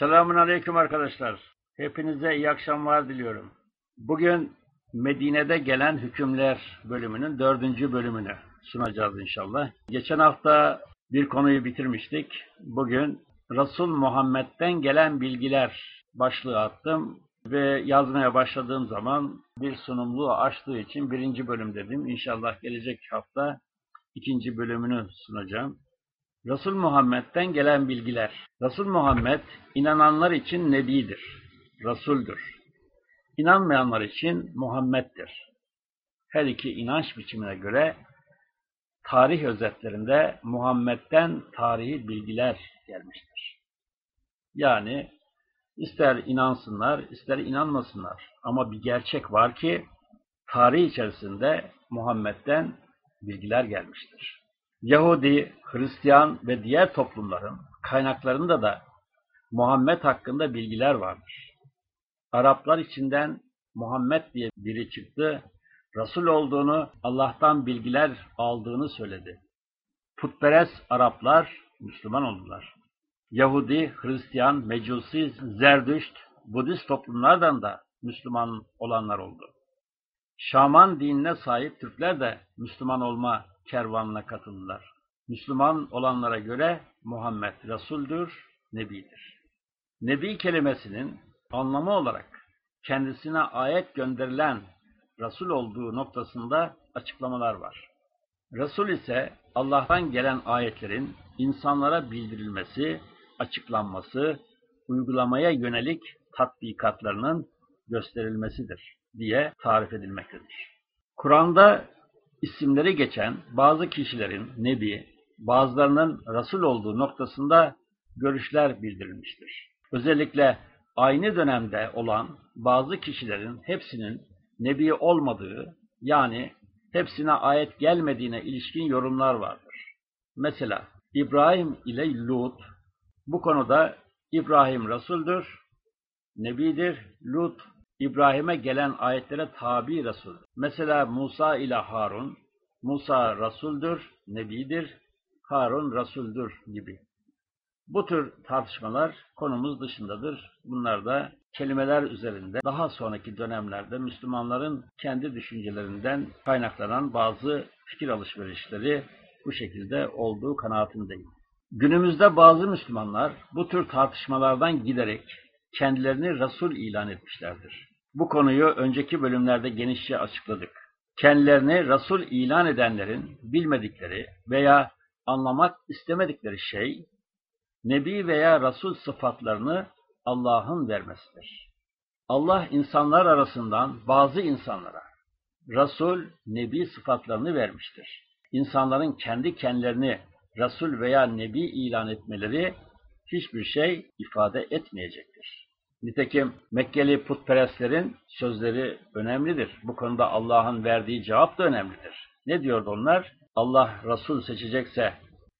Selamun Aleyküm arkadaşlar. Hepinize iyi akşamlar diliyorum. Bugün Medine'de gelen hükümler bölümünün dördüncü bölümünü sunacağız inşallah. Geçen hafta bir konuyu bitirmiştik. Bugün Resul Muhammed'den gelen bilgiler başlığı attım ve yazmaya başladığım zaman bir sunumluğu açtığı için birinci bölüm dedim. İnşallah gelecek hafta ikinci bölümünü sunacağım. Resul Muhammed'den gelen bilgiler. Resul Muhammed inananlar için nebidir, rasuldür. İnanmayanlar için Muhammed'dir. Her iki inanç biçimine göre tarih özetlerinde Muhammed'den tarihi bilgiler gelmiştir. Yani ister inansınlar, ister inanmasınlar. Ama bir gerçek var ki tarih içerisinde Muhammed'den bilgiler gelmiştir. Yahudi, Hristiyan ve diğer toplumların kaynaklarında da Muhammed hakkında bilgiler vardır. Araplar içinden Muhammed diye biri çıktı, Resul olduğunu, Allah'tan bilgiler aldığını söyledi. Putperest Araplar Müslüman oldular. Yahudi, Hristiyan, Mecusi, Zerdüşt, Budist toplumlardan da Müslüman olanlar oldu. Şaman dinine sahip Türkler de Müslüman olma kervanına katıldılar. Müslüman olanlara göre Muhammed Resul'dür, Nebidir. Nebi kelimesinin anlamı olarak kendisine ayet gönderilen Resul olduğu noktasında açıklamalar var. Resul ise Allah'tan gelen ayetlerin insanlara bildirilmesi, açıklanması, uygulamaya yönelik tatbikatlarının gösterilmesidir diye tarif edilmektedir. Kur'an'da isimleri geçen bazı kişilerin Nebi, bazılarının Resul olduğu noktasında görüşler bildirilmiştir. Özellikle aynı dönemde olan bazı kişilerin hepsinin Nebi olmadığı, yani hepsine ayet gelmediğine ilişkin yorumlar vardır. Mesela İbrahim ile Lut, bu konuda İbrahim Resul'dür, Nebidir, Lut İbrahim'e gelen ayetlere tabi Resul. Mesela Musa ile Harun, Musa Resul'dür, Nebidir, Harun Resul'dür gibi. Bu tür tartışmalar konumuz dışındadır. Bunlar da kelimeler üzerinde daha sonraki dönemlerde Müslümanların kendi düşüncelerinden kaynaklanan bazı fikir alışverişleri bu şekilde olduğu kanaatindeyim. Günümüzde bazı Müslümanlar bu tür tartışmalardan giderek kendilerini Resul ilan etmişlerdir. Bu konuyu önceki bölümlerde genişçe açıkladık. Kendilerini Resul ilan edenlerin bilmedikleri veya anlamak istemedikleri şey, Nebi veya Resul sıfatlarını Allah'ın vermesidir. Allah insanlar arasından bazı insanlara Resul, Nebi sıfatlarını vermiştir. İnsanların kendi kendilerini Resul veya Nebi ilan etmeleri hiçbir şey ifade etmeyecektir. Nitekim Mekkeli putperestlerin sözleri önemlidir. Bu konuda Allah'ın verdiği cevap da önemlidir. Ne diyordu onlar? Allah Resul seçecekse,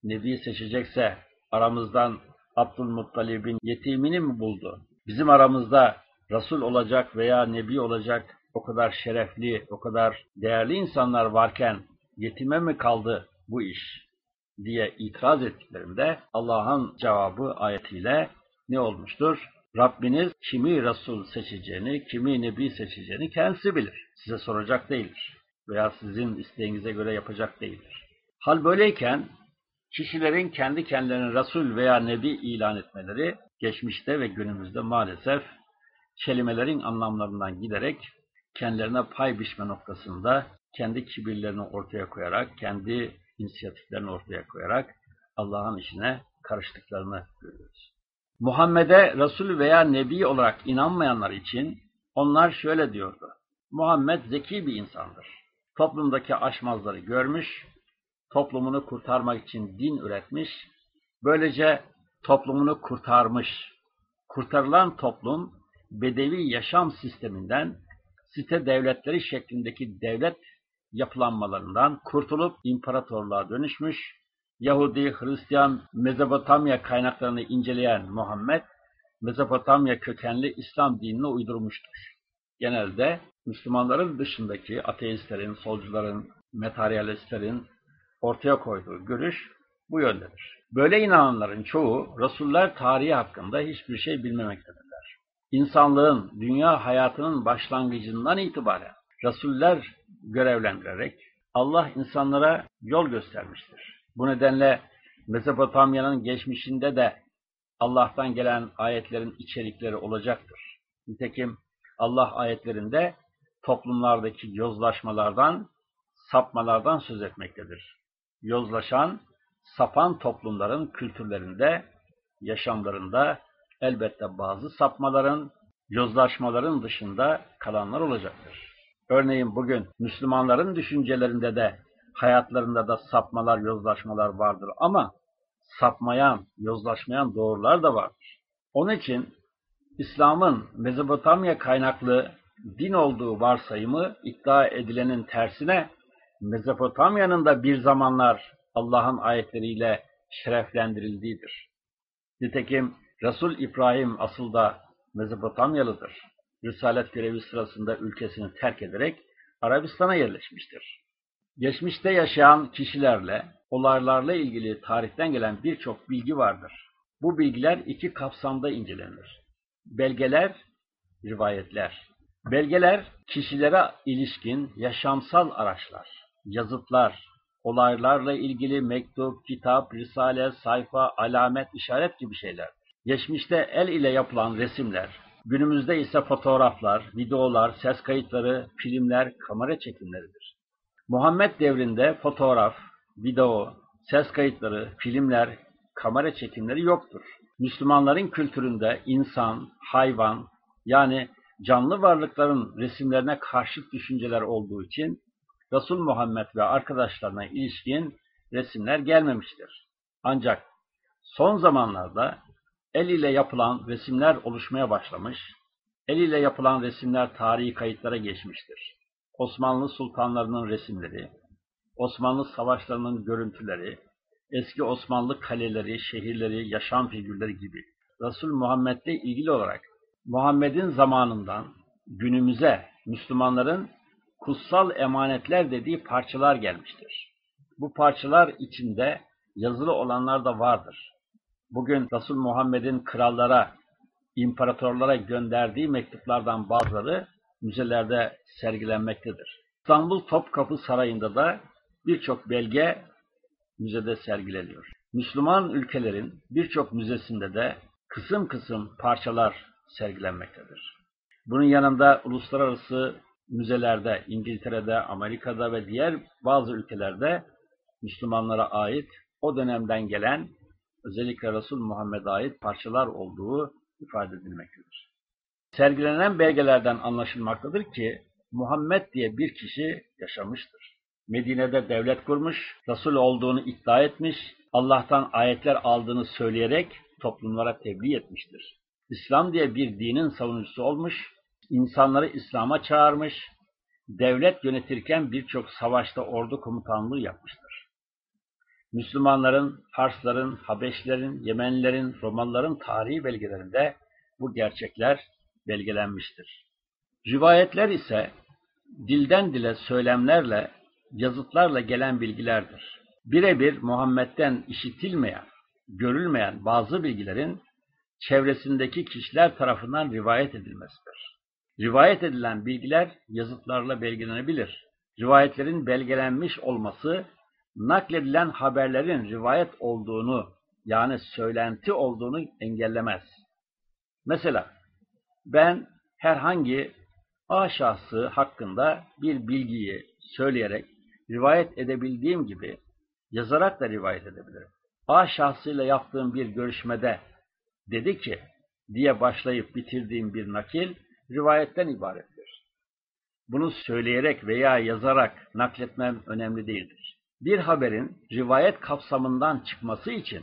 Nebi seçecekse aramızdan Abdülmuttalib'in yetimini mi buldu? Bizim aramızda Resul olacak veya Nebi olacak o kadar şerefli, o kadar değerli insanlar varken yetime mi kaldı bu iş diye itiraz ettiklerinde Allah'ın cevabı ayetiyle ne olmuştur? Rabbiniz kimi Resul seçeceğini, kimi Nebi seçeceğini kendisi bilir. Size soracak değildir. Veya sizin isteğinize göre yapacak değildir. Hal böyleyken kişilerin kendi kendilerini Resul veya Nebi ilan etmeleri geçmişte ve günümüzde maalesef kelimelerin anlamlarından giderek kendilerine pay biçme noktasında kendi kibirlerini ortaya koyarak, kendi inisiyatiflerini ortaya koyarak Allah'ın işine karıştıklarını görüyoruz. Muhammed'e Resul veya Nebi olarak inanmayanlar için onlar şöyle diyordu. Muhammed zeki bir insandır. Toplumdaki aşmazları görmüş, toplumunu kurtarmak için din üretmiş, böylece toplumunu kurtarmış. Kurtarılan toplum, bedevi yaşam sisteminden site devletleri şeklindeki devlet yapılanmalarından kurtulup imparatorluğa dönüşmüş, Yahudi, Hristiyan, Mezopotamya kaynaklarını inceleyen Muhammed, Mezopotamya kökenli İslam dinini uydurmuştur. Genelde Müslümanların dışındaki ateistlerin, solcuların, materyalistlerin ortaya koyduğu görüş bu yöndedir. Böyle inananların çoğu Resuller tarihi hakkında hiçbir şey bilmemektedirler. İnsanlığın dünya hayatının başlangıcından itibaren Resuller görevlendirerek Allah insanlara yol göstermiştir. Bu nedenle Mezopotamya'nın geçmişinde de Allah'tan gelen ayetlerin içerikleri olacaktır. Nitekim Allah ayetlerinde toplumlardaki yozlaşmalardan, sapmalardan söz etmektedir. Yozlaşan, sapan toplumların kültürlerinde, yaşamlarında elbette bazı sapmaların, yozlaşmaların dışında kalanlar olacaktır. Örneğin bugün Müslümanların düşüncelerinde de, hayatlarında da sapmalar, yozlaşmalar vardır ama sapmayan, yozlaşmayan doğrular da vardır. Onun için İslam'ın Mezopotamya kaynaklı din olduğu varsayımı iddia edilenin tersine Mezopotamya'nın da bir zamanlar Allah'ın ayetleriyle şereflendirildiğidir. Nitekim Resul İbrahim asıl da Mezopotamyalıdır. Risalet görevi sırasında ülkesini terk ederek Arabistan'a yerleşmiştir. Geçmişte yaşayan kişilerle, olaylarla ilgili tarihten gelen birçok bilgi vardır. Bu bilgiler iki kapsamda incelenir. Belgeler, rivayetler. Belgeler, kişilere ilişkin yaşamsal araçlar, yazıtlar, olaylarla ilgili mektup, kitap, risale, sayfa, alamet, işaret gibi şeyler. Geçmişte el ile yapılan resimler, günümüzde ise fotoğraflar, videolar, ses kayıtları, filmler, kamera çekimleridir. Muhammed devrinde fotoğraf, video, ses kayıtları, filmler, kamera çekimleri yoktur. Müslümanların kültüründe insan, hayvan yani canlı varlıkların resimlerine karşıt düşünceler olduğu için Resul Muhammed ve arkadaşlarına ilişkin resimler gelmemiştir. Ancak son zamanlarda el ile yapılan resimler oluşmaya başlamış, el ile yapılan resimler tarihi kayıtlara geçmiştir. Osmanlı sultanlarının resimleri, Osmanlı savaşlarının görüntüleri, eski Osmanlı kaleleri, şehirleri, yaşam figürleri gibi Resul Muhammed'le ilgili olarak Muhammed'in zamanından günümüze Müslümanların kutsal emanetler dediği parçalar gelmiştir. Bu parçalar içinde yazılı olanlar da vardır. Bugün Resul Muhammed'in krallara, imparatorlara gönderdiği mektuplardan bazıları müzelerde sergilenmektedir. İstanbul Topkapı Sarayı'nda da birçok belge müzede sergileniyor. Müslüman ülkelerin birçok müzesinde de kısım kısım parçalar sergilenmektedir. Bunun yanında uluslararası müzelerde, İngiltere'de, Amerika'da ve diğer bazı ülkelerde Müslümanlara ait o dönemden gelen özellikle Resul Muhammed'e ait parçalar olduğu ifade edilmektedir. Sergilenen belgelerden anlaşılmaktadır ki Muhammed diye bir kişi yaşamıştır. Medine'de devlet kurmuş, Resul olduğunu iddia etmiş, Allah'tan ayetler aldığını söyleyerek toplumlara tebliğ etmiştir. İslam diye bir dinin savunucusu olmuş, insanları İslam'a çağırmış, devlet yönetirken birçok savaşta ordu komutanlığı yapmıştır. Müslümanların, Farsların, Habeşlerin, Yemenlilerin, Romalıların tarihi belgelerinde bu gerçekler belgelenmiştir. Rivayetler ise dilden dile söylemlerle, yazıtlarla gelen bilgilerdir. Birebir Muhammed'den işitilmeyen, görülmeyen bazı bilgilerin çevresindeki kişiler tarafından rivayet edilmesidir. Rivayet edilen bilgiler yazıtlarla belgelenebilir. Rivayetlerin belgelenmiş olması, nakledilen haberlerin rivayet olduğunu, yani söylenti olduğunu engellemez. Mesela, ben herhangi A şahsı hakkında bir bilgiyi söyleyerek rivayet edebildiğim gibi yazarak da rivayet edebilirim. A şahsıyla yaptığım bir görüşmede dedi ki diye başlayıp bitirdiğim bir nakil rivayetten ibarettir. Bunu söyleyerek veya yazarak nakletmem önemli değildir. Bir haberin rivayet kapsamından çıkması için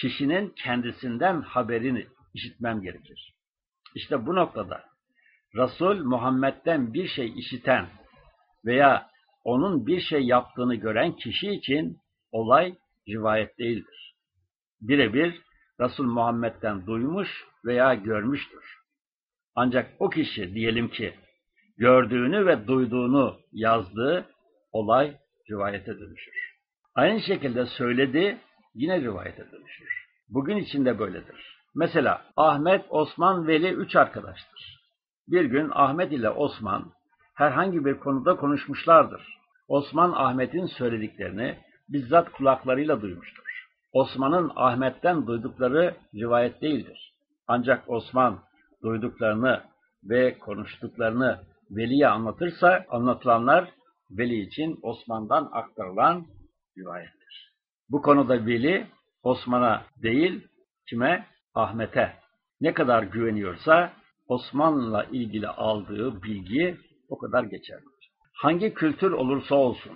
kişinin kendisinden haberini işitmem gerekir. İşte bu noktada Resul Muhammed'den bir şey işiten veya onun bir şey yaptığını gören kişi için olay rivayet değildir. Birebir Resul Muhammed'den duymuş veya görmüştür. Ancak o kişi diyelim ki gördüğünü ve duyduğunu yazdığı olay rivayete dönüşür. Aynı şekilde söyledi yine rivayete dönüşür. Bugün içinde böyledir. Mesela Ahmet, Osman, Veli üç arkadaştır. Bir gün Ahmet ile Osman herhangi bir konuda konuşmuşlardır. Osman Ahmet'in söylediklerini bizzat kulaklarıyla duymuştur. Osman'ın Ahmet'ten duydukları rivayet değildir. Ancak Osman duyduklarını ve konuştuklarını Veli'ye anlatırsa anlatılanlar Veli için Osman'dan aktarılan rivayettir. Bu konuda Veli Osman'a değil kime? Ahmet'e ne kadar güveniyorsa Osmanlı'la ilgili aldığı bilgi o kadar geçerlidir. Hangi kültür olursa olsun,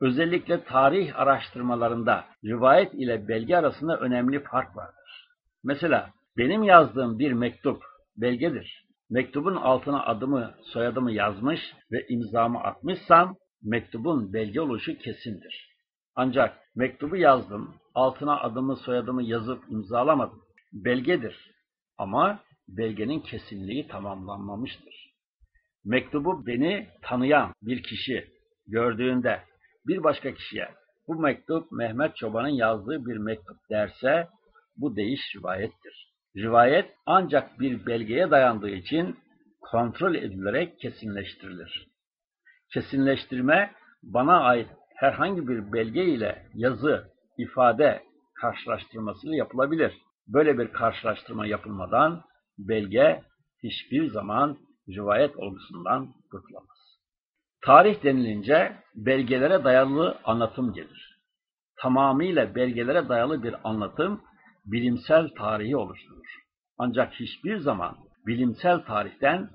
özellikle tarih araştırmalarında rivayet ile belge arasında önemli fark vardır. Mesela benim yazdığım bir mektup belgedir. Mektubun altına adımı, soyadımı yazmış ve imzamı atmışsam mektubun belge oluşu kesindir. Ancak mektubu yazdım, altına adımı, soyadımı yazıp imzalamadım. Belgedir ama belgenin kesinliği tamamlanmamıştır. Mektubu beni tanıyan bir kişi gördüğünde bir başka kişiye bu mektup Mehmet Çoban'ın yazdığı bir mektup derse bu değiş rivayettir. Rivayet ancak bir belgeye dayandığı için kontrol edilerek kesinleştirilir. Kesinleştirme bana ait herhangi bir belge ile yazı, ifade karşılaştırmasıyla yapılabilir. Böyle bir karşılaştırma yapılmadan belge hiçbir zaman rivayet olgusundan kurtulamaz. Tarih denilince belgelere dayalı anlatım gelir. Tamamıyla belgelere dayalı bir anlatım bilimsel tarihi oluşturur. Ancak hiçbir zaman bilimsel tarihten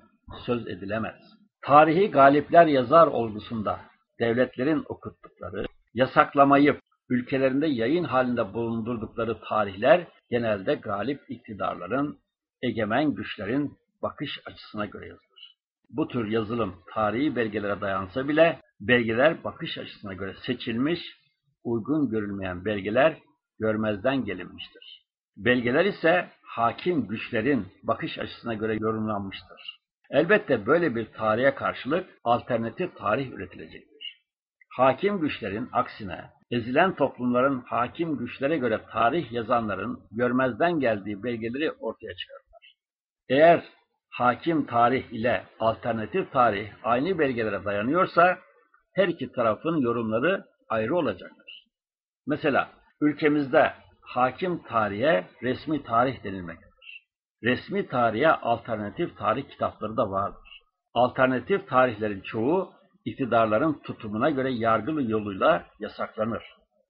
söz edilemez. Tarihi galipler yazar olgusunda devletlerin okuttukları, yasaklamayıp ülkelerinde yayın halinde bulundurdukları tarihler genelde galip iktidarların, egemen güçlerin bakış açısına göre yazılır. Bu tür yazılım tarihi belgelere dayansa bile belgeler bakış açısına göre seçilmiş, uygun görülmeyen belgeler görmezden gelinmiştir. Belgeler ise hakim güçlerin bakış açısına göre yorumlanmıştır. Elbette böyle bir tarihe karşılık alternatif tarih üretilecektir. Hakim güçlerin aksine ezilen toplumların hakim güçlere göre tarih yazanların görmezden geldiği belgeleri ortaya çıkarırlar. Eğer hakim tarih ile alternatif tarih aynı belgelere dayanıyorsa her iki tarafın yorumları ayrı olacaktır. Mesela ülkemizde hakim tarihe resmi tarih denilmektedir. Resmi tarihe alternatif tarih kitapları da vardır. Alternatif tarihlerin çoğu iktidarların tutumuna göre yargılı yoluyla yasaklanır.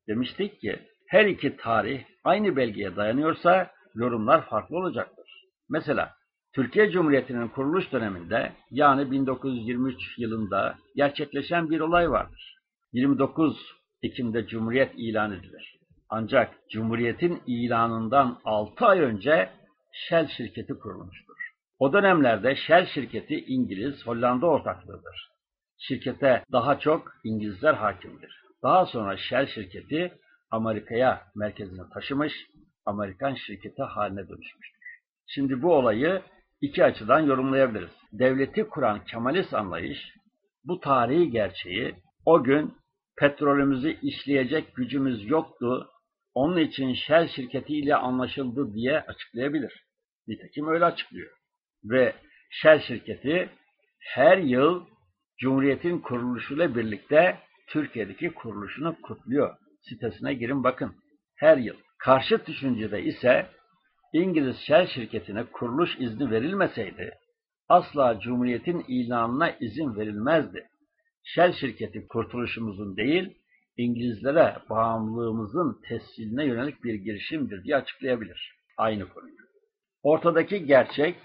Demiştik ki her iki tarih aynı belgeye dayanıyorsa yorumlar farklı olacaktır. Mesela Türkiye Cumhuriyeti'nin kuruluş döneminde yani 1923 yılında gerçekleşen bir olay vardır. 29 Ekim'de Cumhuriyet ilan edilir. Ancak Cumhuriyet'in ilanından 6 ay önce Shell şirketi kurulmuştur. O dönemlerde Shell şirketi İngiliz, Hollanda ortaklığıdır. Şirkete daha çok İngilizler hakimdir. Daha sonra Shell şirketi Amerika'ya merkezini taşımış, Amerikan şirketi haline dönüşmüştür. Şimdi bu olayı iki açıdan yorumlayabiliriz. Devleti kuran Kemalist anlayış, bu tarihi gerçeği o gün petrolümüzü işleyecek gücümüz yoktu, onun için Shell şirketiyle anlaşıldı diye açıklayabilir. Nitekim öyle açıklıyor. Ve Shell şirketi her yıl Cumhuriyet'in kuruluşuyla birlikte Türkiye'deki kuruluşunu kutluyor. Sitesine girin bakın. Her yıl. Karşı düşüncede ise İngiliz Shell şirketine kuruluş izni verilmeseydi asla Cumhuriyet'in ilanına izin verilmezdi. Shell şirketi kurtuluşumuzun değil, İngilizlere bağımlılığımızın tesciline yönelik bir girişimdir diye açıklayabilir aynı konuyu. Ortadaki gerçek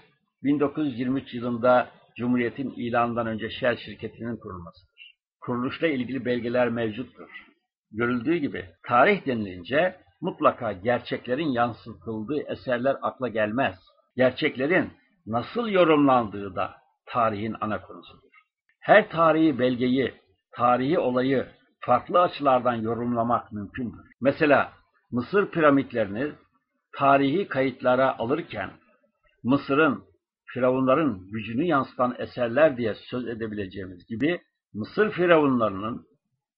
1923 yılında Cumhuriyet'in ilanından önce Shell şirketinin kurulmasıdır. Kuruluşla ilgili belgeler mevcuttur. Görüldüğü gibi tarih denilince mutlaka gerçeklerin yansıtıldığı eserler akla gelmez. Gerçeklerin nasıl yorumlandığı da tarihin ana konusudur. Her tarihi belgeyi, tarihi olayı farklı açılardan yorumlamak mümkündür. Mesela Mısır piramitlerini tarihi kayıtlara alırken Mısır'ın, firavunların gücünü yansıtan eserler diye söz edebileceğimiz gibi Mısır firavunlarının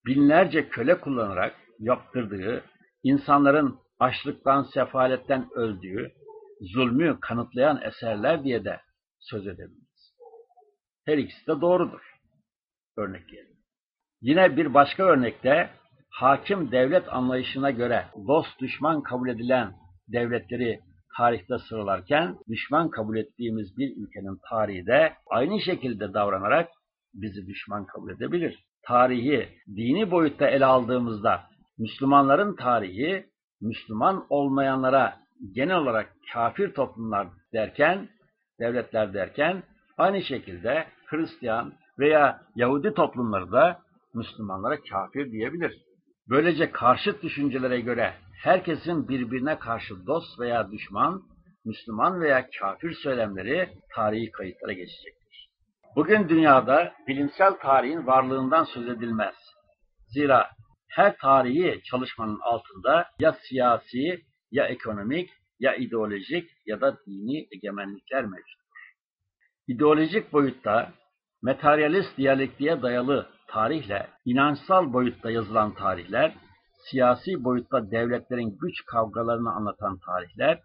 binlerce köle kullanarak yaptırdığı, insanların açlıktan, sefaletten öldüğü, zulmü kanıtlayan eserler diye de söz edebiliriz. Her ikisi de doğrudur. Örnekleyelim. Yine bir başka örnekte hakim devlet anlayışına göre dost düşman kabul edilen devletleri tarihte sıralarken düşman kabul ettiğimiz bir ülkenin tarihi de aynı şekilde davranarak bizi düşman kabul edebilir. Tarihi dini boyutta ele aldığımızda Müslümanların tarihi Müslüman olmayanlara genel olarak kafir toplumlar derken, devletler derken aynı şekilde Hristiyan veya Yahudi toplumları da Müslümanlara kafir diyebilir. Böylece karşıt düşüncelere göre herkesin birbirine karşı dost veya düşman, Müslüman veya kafir söylemleri tarihi kayıtlara geçecektir. Bugün dünyada bilimsel tarihin varlığından söz edilmez. Zira her tarihi çalışmanın altında ya siyasi, ya ekonomik, ya ideolojik ya da dini egemenlikler mevcuttur. İdeolojik boyutta materyalist diyalektiğe dayalı tarihle inançsal boyutta yazılan tarihler, siyasi boyutta devletlerin güç kavgalarını anlatan tarihler,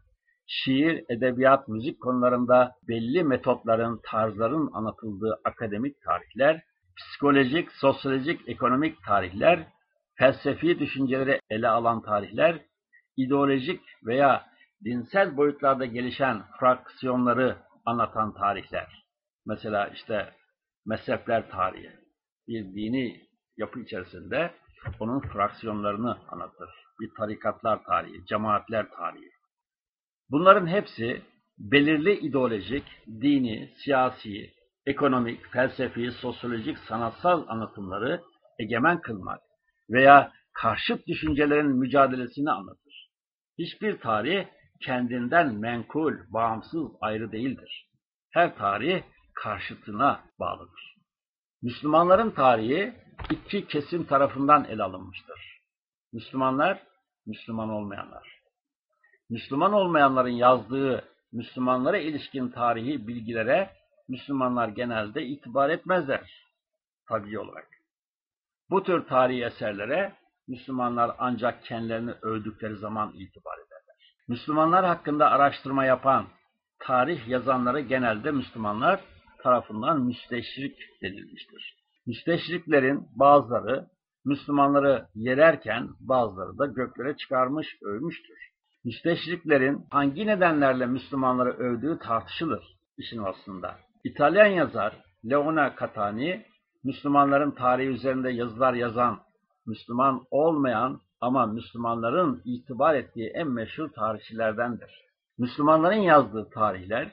şiir, edebiyat, müzik konularında belli metotların, tarzların anlatıldığı akademik tarihler, psikolojik, sosyolojik, ekonomik tarihler, felsefi düşünceleri ele alan tarihler, ideolojik veya dinsel boyutlarda gelişen fraksiyonları anlatan tarihler. Mesela işte mezhepler tarihi. Bir dini yapı içerisinde onun fraksiyonlarını anlatır. Bir tarikatlar tarihi, cemaatler tarihi. Bunların hepsi belirli ideolojik, dini, siyasi, ekonomik, felsefi, sosyolojik, sanatsal anlatımları egemen kılmak veya karşıt düşüncelerin mücadelesini anlatır. Hiçbir tarih kendinden menkul, bağımsız, ayrı değildir. Her tarih karşıtına bağlıdır. Müslümanların tarihi iki kesim tarafından ele alınmıştır. Müslümanlar, Müslüman olmayanlar. Müslüman olmayanların yazdığı Müslümanlara ilişkin tarihi bilgilere Müslümanlar genelde itibar etmezler. Tabii olarak. Bu tür tarihi eserlere Müslümanlar ancak kendilerini övdükleri zaman itibar ederler. Müslümanlar hakkında araştırma yapan, tarih yazanları genelde Müslümanlar tarafından müsteşrik denilmiştir. Müsteşriklerin bazıları Müslümanları yererken bazıları da göklere çıkarmış, övmüştür. Müsteşriklerin hangi nedenlerle Müslümanları övdüğü tartışılır işin aslında. İtalyan yazar Leona Catani, Müslümanların tarihi üzerinde yazılar yazan, Müslüman olmayan ama Müslümanların itibar ettiği en meşhur tarihçilerdendir. Müslümanların yazdığı tarihler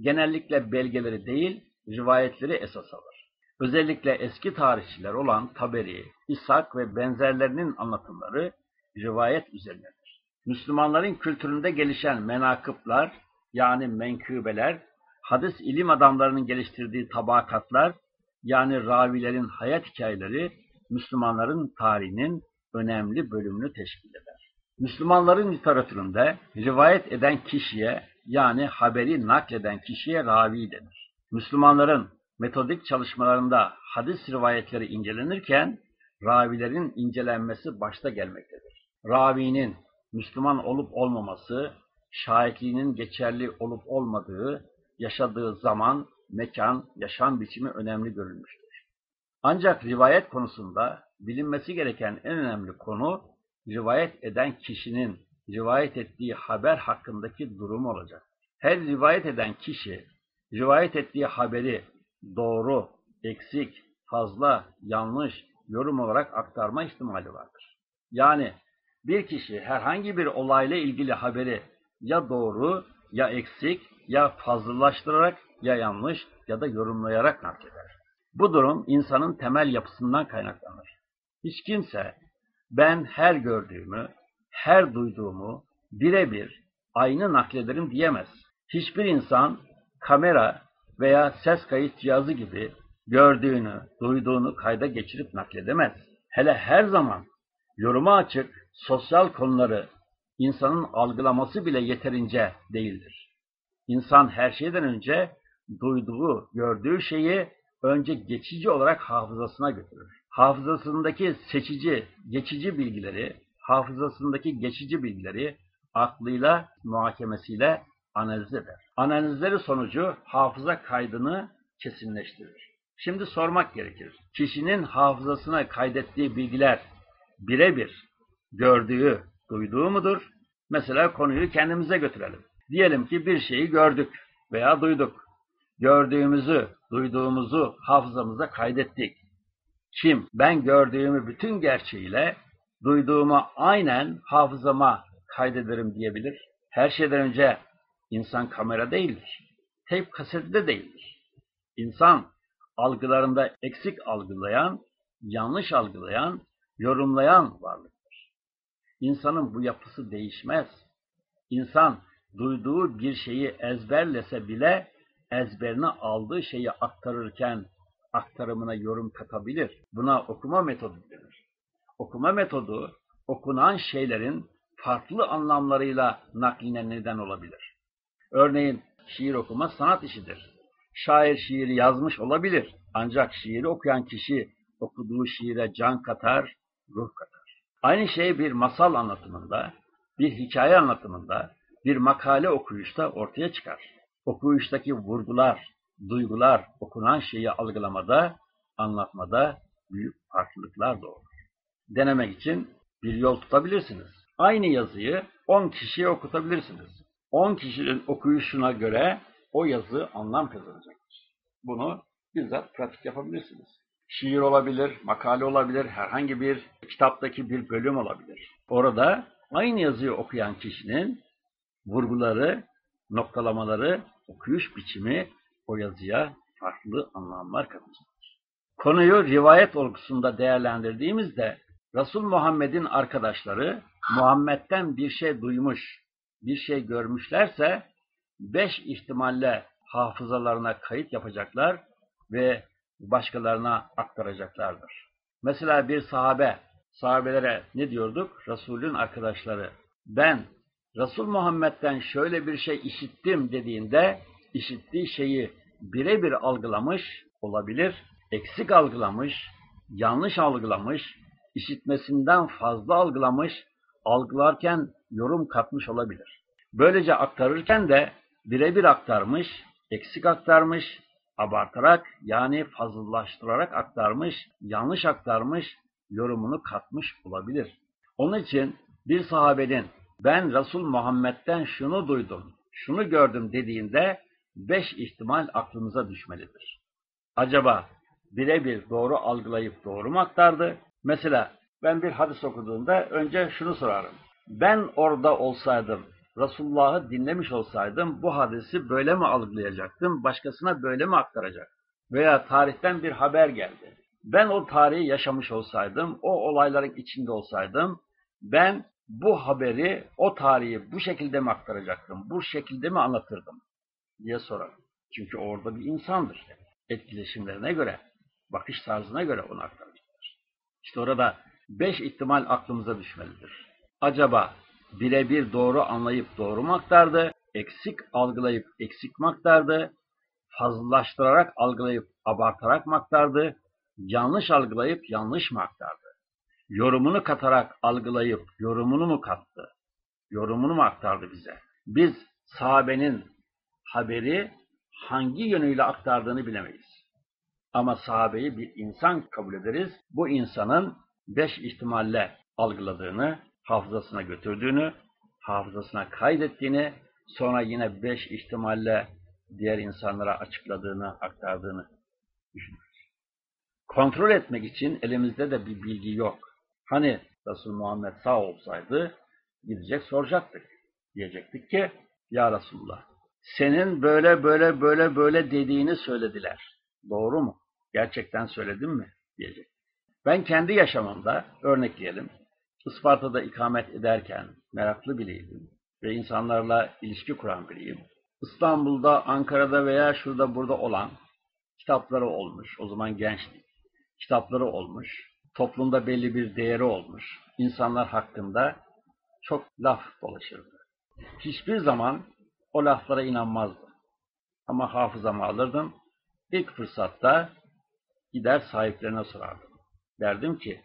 genellikle belgeleri değil, rivayetleri esas alır. Özellikle eski tarihçiler olan Taberi, İshak ve benzerlerinin anlatımları rivayet üzerinedir. Müslümanların kültüründe gelişen menakıplar yani menkıbeler, hadis ilim adamlarının geliştirdiği tabakatlar yani ravilerin hayat hikayeleri Müslümanların tarihinin önemli bölümünü teşkil eder. Müslümanların literatüründe rivayet eden kişiye yani haberi nakleden kişiye ravi denir. Müslümanların metodik çalışmalarında hadis rivayetleri incelenirken ravilerin incelenmesi başta gelmektedir. Ravinin Müslüman olup olmaması, şahitliğinin geçerli olup olmadığı, yaşadığı zaman, mekan, yaşam biçimi önemli görülmüştür. Ancak rivayet konusunda bilinmesi gereken en önemli konu, rivayet eden kişinin rivayet ettiği haber hakkındaki durum olacak. Her rivayet eden kişi, rivayet ettiği haberi doğru, eksik, fazla, yanlış, yorum olarak aktarma ihtimali vardır. Yani bir kişi herhangi bir olayla ilgili haberi ya doğru, ya eksik, ya fazlalaştırarak, ya yanlış ya da yorumlayarak nakleder. Bu durum insanın temel yapısından kaynaklanır. Hiç kimse ben her gördüğümü, her duyduğumu birebir aynı naklederim diyemez. Hiçbir insan kamera veya ses kayıt cihazı gibi gördüğünü, duyduğunu kayda geçirip nakledemez. Hele her zaman yoruma açık sosyal konuları insanın algılaması bile yeterince değildir. İnsan her şeyden önce duyduğu, gördüğü şeyi önce geçici olarak hafızasına götürür. Hafızasındaki seçici, geçici bilgileri hafızasındaki geçici bilgileri aklıyla, muhakemesiyle analiz eder. Analizleri sonucu hafıza kaydını kesinleştirir. Şimdi sormak gerekir. Kişinin hafızasına kaydettiği bilgiler birebir gördüğü, duyduğu mudur? Mesela konuyu kendimize götürelim. Diyelim ki bir şeyi gördük veya duyduk. Gördüğümüzü, duyduğumuzu hafızamıza kaydettik. Kim ben gördüğümü bütün gerçeğiyle duyduğumu aynen hafızama kaydederim diyebilir. Her şeyden önce insan kamera değildir. Teyp kaseti de değildir. İnsan algılarında eksik algılayan, yanlış algılayan, yorumlayan varlıktır. İnsanın bu yapısı değişmez. İnsan duyduğu bir şeyi ezberlese bile ezberine aldığı şeyi aktarırken aktarımına yorum katabilir. Buna okuma metodu denir. Okuma metodu okunan şeylerin farklı anlamlarıyla nakline neden olabilir. Örneğin şiir okuma sanat işidir. Şair şiiri yazmış olabilir. Ancak şiiri okuyan kişi okuduğu şiire can katar, ruh katar. Aynı şey bir masal anlatımında, bir hikaye anlatımında, bir makale okuyuşta ortaya çıkar. Okuyuştaki vurgular, duygular, okunan şeyi algılamada, anlatmada büyük farklılıklar doğurur. Denemek için bir yol tutabilirsiniz. Aynı yazıyı 10 kişiye okutabilirsiniz. 10 kişinin okuyuşuna göre o yazı anlam kazanacaktır. Bunu bizzat pratik yapabilirsiniz. Şiir olabilir, makale olabilir, herhangi bir kitaptaki bir bölüm olabilir. Orada aynı yazıyı okuyan kişinin vurguları, noktalamaları, okuyuş biçimi o yazıya farklı anlamlar katacaktır. Konuyu rivayet olgusunda değerlendirdiğimizde Resul Muhammed'in arkadaşları Muhammed'den bir şey duymuş, bir şey görmüşlerse beş ihtimalle hafızalarına kayıt yapacaklar ve başkalarına aktaracaklardır. Mesela bir sahabe, sahabelere ne diyorduk? Resulün arkadaşları. Ben Resul Muhammed'den şöyle bir şey işittim dediğinde işittiği şeyi birebir algılamış olabilir, eksik algılamış, yanlış algılamış, işitmesinden fazla algılamış, algılarken yorum katmış olabilir. Böylece aktarırken de birebir aktarmış, eksik aktarmış, abartarak yani fazlalaştırarak aktarmış, yanlış aktarmış, yorumunu katmış olabilir. Onun için bir sahabenin ben Resul Muhammed'den şunu duydum, şunu gördüm dediğinde beş ihtimal aklımıza düşmelidir. Acaba birebir doğru algılayıp doğru mu aktardı? Mesela ben bir hadis okuduğumda önce şunu sorarım. Ben orada olsaydım, Resulullah'ı dinlemiş olsaydım bu hadisi böyle mi algılayacaktım, başkasına böyle mi aktaracak? Veya tarihten bir haber geldi. Ben o tarihi yaşamış olsaydım, o olayların içinde olsaydım, ben bu haberi, o tarihi bu şekilde mi aktaracaktım, bu şekilde mi anlatırdım diye sorarım. Çünkü orada bir insandır. Etkileşimlerine göre, bakış tarzına göre onu aktaracaktır. İşte orada beş ihtimal aklımıza düşmelidir. Acaba birebir doğru anlayıp doğru mu aktardı, eksik algılayıp eksik mi aktardı, fazlalaştırarak algılayıp abartarak mı aktardı, yanlış algılayıp yanlış mı aktardı? Yorumunu katarak algılayıp yorumunu mu kattı? Yorumunu mu aktardı bize? Biz sahabenin haberi hangi yönüyle aktardığını bilemeyiz. Ama sahabeyi bir insan kabul ederiz. Bu insanın beş ihtimalle algıladığını, hafızasına götürdüğünü, hafızasına kaydettiğini, sonra yine beş ihtimalle diğer insanlara açıkladığını, aktardığını düşünürüz. Kontrol etmek için elimizde de bir bilgi yok. Hani Resul Muhammed sağ olsaydı gidecek soracaktık. Diyecektik ki ya Resulullah senin böyle böyle böyle böyle dediğini söylediler. Doğru mu? Gerçekten söyledin mi? Diyecek. Ben kendi yaşamımda örnekleyelim. Isparta'da ikamet ederken meraklı biriydim ve insanlarla ilişki kuran biriyim. İstanbul'da, Ankara'da veya şurada burada olan kitapları olmuş. O zaman gençtik. Kitapları olmuş. Toplumda belli bir değeri olmuş. İnsanlar hakkında çok laf dolaşırdı. Hiçbir zaman o laflara inanmazdım. Ama hafızamı alırdım. İlk fırsatta gider sahiplerine sorardım. Derdim ki,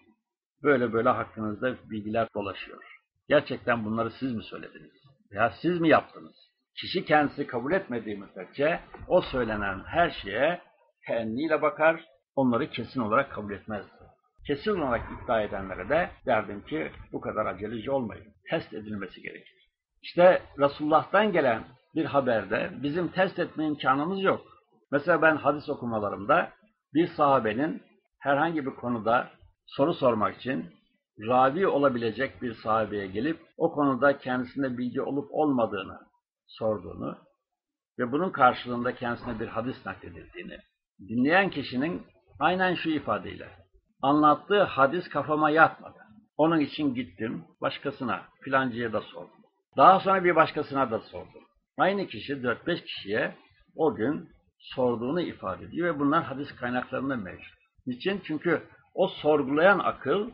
böyle böyle hakkınızda bilgiler dolaşıyor. Gerçekten bunları siz mi söylediniz? Veya siz mi yaptınız? Kişi kendisi kabul etmediği müddetçe o söylenen her şeye teenniyle bakar, onları kesin olarak kabul etmezdi. Kesin olarak iddia edenlere de derdim ki bu kadar aceleci olmayın. Test edilmesi gerekir. İşte Resulullah'tan gelen bir haberde bizim test etme imkanımız yok. Mesela ben hadis okumalarımda bir sahabenin herhangi bir konuda soru sormak için ravi olabilecek bir sahabeye gelip o konuda kendisinde bilgi olup olmadığını sorduğunu ve bunun karşılığında kendisine bir hadis nakledildiğini dinleyen kişinin aynen şu ifadeyle anlattığı hadis kafama yatmadı. Onun için gittim başkasına filancıya da sordum. Daha sonra bir başkasına da sordum. Aynı kişi 4-5 kişiye o gün sorduğunu ifade ediyor ve bunlar hadis kaynaklarında mevcut. Niçin? Çünkü o sorgulayan akıl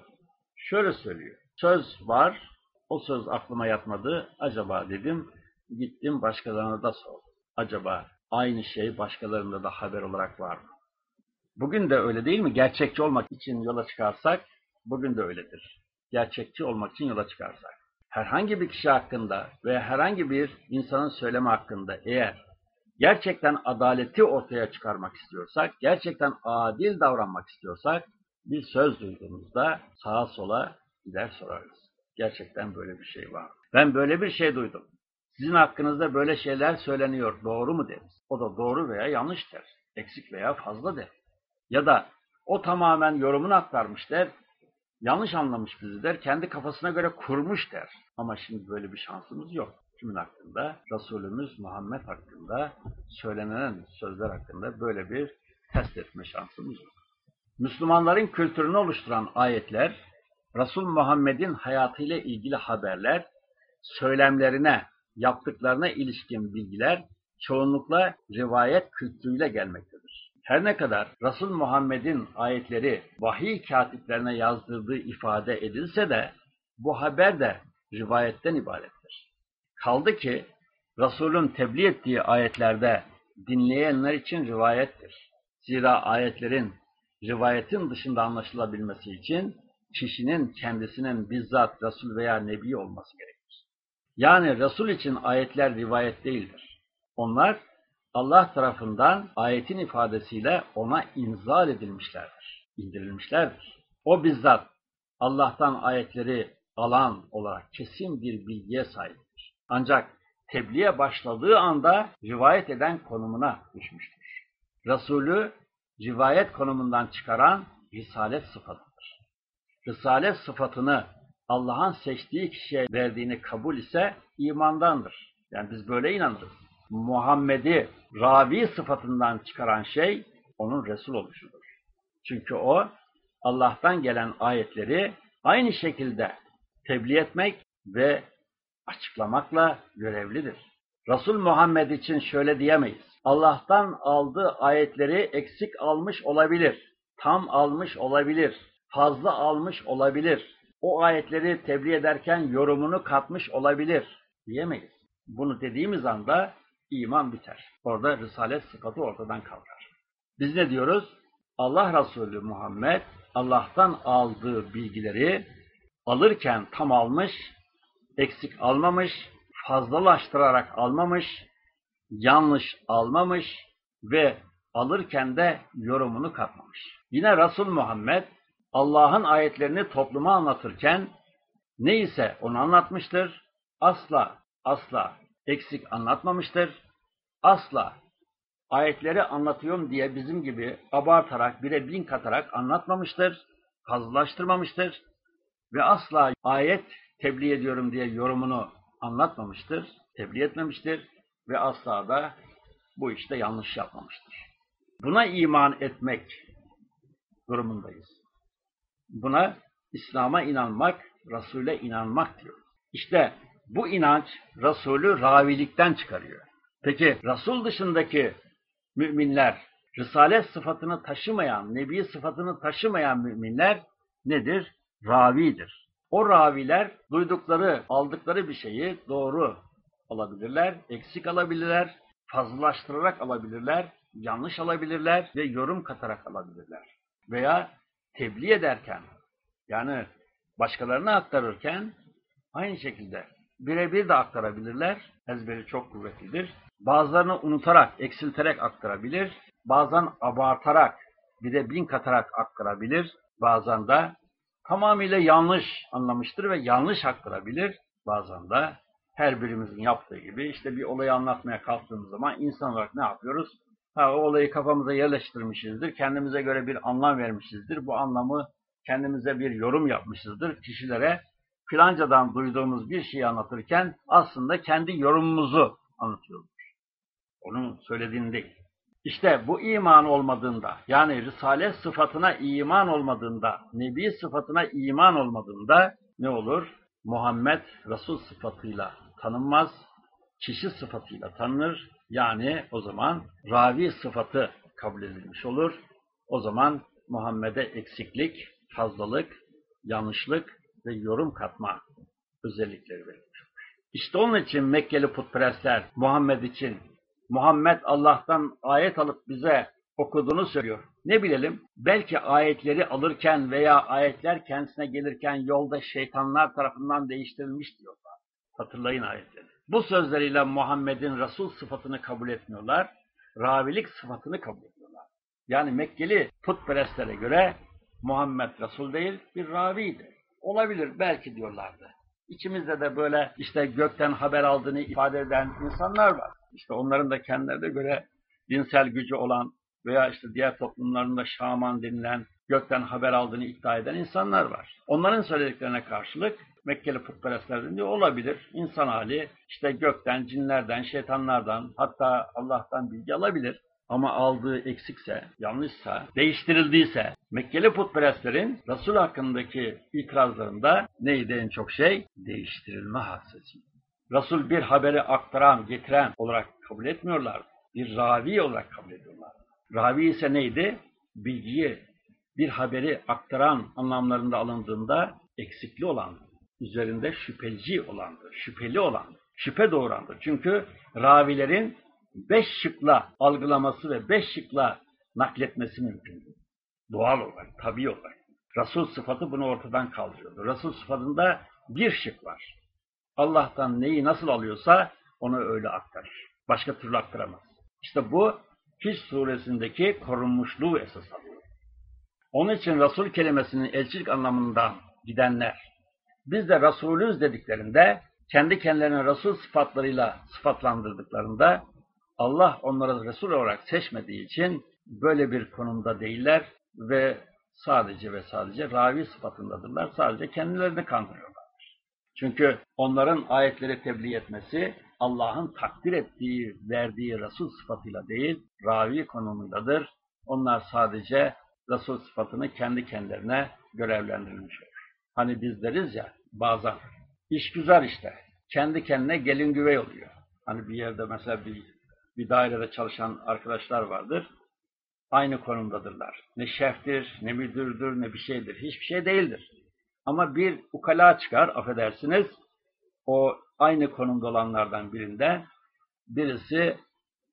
şöyle söylüyor. Söz var, o söz aklıma yatmadı. Acaba dedim, gittim başkalarına da sordum. Acaba aynı şey başkalarında da haber olarak var mı? Bugün de öyle değil mi? Gerçekçi olmak için yola çıkarsak, bugün de öyledir. Gerçekçi olmak için yola çıkarsak. Herhangi bir kişi hakkında veya herhangi bir insanın söylemi hakkında eğer gerçekten adaleti ortaya çıkarmak istiyorsak, gerçekten adil davranmak istiyorsak, bir söz duyduğumuzda sağa sola gider sorarız. Gerçekten böyle bir şey var. Ben böyle bir şey duydum. Sizin hakkınızda böyle şeyler söyleniyor. Doğru mu deriz. O da doğru veya yanlış der. Eksik veya fazla der. Ya da o tamamen yorumunu aktarmış der. Yanlış anlamış bizi der. Kendi kafasına göre kurmuş der. Ama şimdi böyle bir şansımız yok. Kimin hakkında? Resulümüz Muhammed hakkında söylenen sözler hakkında böyle bir test etme şansımız yok. Müslümanların kültürünü oluşturan ayetler, Resul Muhammed'in hayatıyla ilgili haberler, söylemlerine, yaptıklarına ilişkin bilgiler çoğunlukla rivayet kültürüyle gelmektedir. Her ne kadar Resul Muhammed'in ayetleri vahiy katiplerine yazdırdığı ifade edilse de bu haber de rivayetten ibarettir. Kaldı ki Resul'ün tebliğ ettiği ayetlerde dinleyenler için rivayettir. Zira ayetlerin rivayetin dışında anlaşılabilmesi için kişinin kendisinin bizzat Resul veya Nebi olması gerekir. Yani Resul için ayetler rivayet değildir. Onlar Allah tarafından ayetin ifadesiyle ona inzal edilmişlerdir, indirilmişlerdir. O bizzat Allah'tan ayetleri alan olarak kesin bir bilgiye sahiptir. Ancak tebliğe başladığı anda rivayet eden konumuna düşmüştür. Resulü rivayet konumundan çıkaran risalet sıfatıdır. Risalet sıfatını Allah'ın seçtiği kişiye verdiğini kabul ise imandandır. Yani biz böyle inanırız. Muhammed'i ravi sıfatından çıkaran şey onun Resul oluşudur. Çünkü o Allah'tan gelen ayetleri aynı şekilde tebliğ etmek ve açıklamakla görevlidir. Resul Muhammed için şöyle diyemeyiz. Allah'tan aldığı ayetleri eksik almış olabilir, tam almış olabilir, fazla almış olabilir. O ayetleri tebliğ ederken yorumunu katmış olabilir diyemeyiz. Bunu dediğimiz anda iman biter. Orada risalet sıfatı ortadan kalkar. Biz ne diyoruz? Allah Resulü Muhammed Allah'tan aldığı bilgileri alırken tam almış, eksik almamış, fazlalaştırarak almamış, yanlış almamış ve alırken de yorumunu katmamış. Yine Resul Muhammed Allah'ın ayetlerini topluma anlatırken neyse onu anlatmıştır. Asla asla eksik anlatmamıştır. Asla ayetleri anlatıyorum diye bizim gibi abartarak, bire bin katarak anlatmamıştır, fazlalaştırmamıştır ve asla ayet tebliğ ediyorum diye yorumunu anlatmamıştır, tebliğ etmemiştir ve asla da bu işte yanlış yapmamıştır. Buna iman etmek durumundayız. Buna İslam'a inanmak, Resul'e inanmak diyor. İşte bu inanç Resul'ü ravilikten çıkarıyor. Peki Resul dışındaki müminler, Risalet sıfatını taşımayan, Nebi sıfatını taşımayan müminler nedir? Ravidir. O raviler duydukları, aldıkları bir şeyi doğru alabilirler, eksik alabilirler, fazlalaştırarak alabilirler, yanlış alabilirler ve yorum katarak alabilirler. Veya tebliğ ederken, yani başkalarına aktarırken aynı şekilde birebir de aktarabilirler. Ezberi çok kuvvetlidir. Bazılarını unutarak, eksilterek aktarabilir. Bazen abartarak, bir de bin katarak aktarabilir. Bazen de tamamıyla yanlış anlamıştır ve yanlış aktarabilir. Bazen de her birimizin yaptığı gibi işte bir olayı anlatmaya kalktığımız zaman insan olarak ne yapıyoruz? Ha, o olayı kafamıza yerleştirmişizdir. Kendimize göre bir anlam vermişizdir. Bu anlamı kendimize bir yorum yapmışızdır. Kişilere filancadan duyduğumuz bir şeyi anlatırken aslında kendi yorumumuzu anlatıyoruz. Onun söylediğini değil. İşte bu iman olmadığında, yani Risale sıfatına iman olmadığında, Nebi sıfatına iman olmadığında ne olur? Muhammed Resul sıfatıyla tanınmaz, kişi sıfatıyla tanınır. Yani o zaman ravi sıfatı kabul edilmiş olur. O zaman Muhammed'e eksiklik, fazlalık, yanlışlık ve yorum katma özellikleri verilir. İşte onun için Mekkeli putperestler Muhammed için Muhammed Allah'tan ayet alıp bize okuduğunu söylüyor. Ne bilelim belki ayetleri alırken veya ayetler kendisine gelirken yolda şeytanlar tarafından değiştirilmiş diyorlar. Hatırlayın ayetleri. Bu sözleriyle Muhammed'in Resul sıfatını kabul etmiyorlar. Ravilik sıfatını kabul ediyorlar. Yani Mekkeli putperestlere göre Muhammed Resul değil bir ravidir. Olabilir belki diyorlardı. İçimizde de böyle işte gökten haber aldığını ifade eden insanlar var. İşte onların da kendilerine göre dinsel gücü olan veya işte diğer toplumlarında şaman denilen gökten haber aldığını iddia eden insanlar var. Onların söylediklerine karşılık Mekkeli putperestlerden diyor olabilir. İnsan hali işte gökten, cinlerden, şeytanlardan hatta Allah'tan bilgi alabilir. Ama aldığı eksikse, yanlışsa, değiştirildiyse Mekkeli putperestlerin Resul hakkındaki itirazlarında neydi en çok şey? Değiştirilme hadisesi. Resul bir haberi aktaran, getiren olarak kabul etmiyorlar. Bir ravi olarak kabul ediyorlar. Ravi ise neydi? Bilgiyi, bir haberi aktaran anlamlarında alındığında eksikli olan, üzerinde şüpheci olandır, şüpheli olandır, şüphe doğurandır. Çünkü ravilerin beş şıkla algılaması ve beş şıkla nakletmesi mümkündür. Doğal olarak, tabi olarak. Resul sıfatı bunu ortadan kaldırıyordu. Resul sıfatında bir şık var. Allah'tan neyi nasıl alıyorsa onu öyle aktarır. Başka türlü aktaramaz. İşte bu Fiş suresindeki korunmuşluğu esas alıyor. Onun için Resul kelimesinin elçilik anlamından gidenler, biz de Resulüz dediklerinde, kendi kendilerine Resul sıfatlarıyla sıfatlandırdıklarında, Allah onları Resul olarak seçmediği için böyle bir konumda değiller ve sadece ve sadece ravi sıfatındadırlar. Sadece kendilerini kandırıyorlar. Çünkü onların ayetleri tebliğ etmesi Allah'ın takdir ettiği, verdiği Resul sıfatıyla değil, ravi konumundadır. Onlar sadece Resul sıfatını kendi kendilerine görevlendirilmiş olur. Hani biz deriz ya bazen, iş güzel işte, kendi kendine gelin güvey oluyor. Hani bir yerde mesela bir, bir dairede çalışan arkadaşlar vardır, aynı konumdadırlar. Ne şeftir, ne müdürdür, ne bir şeydir, hiçbir şey değildir. Ama bir ukala çıkar, affedersiniz, o aynı konumda olanlardan birinde birisi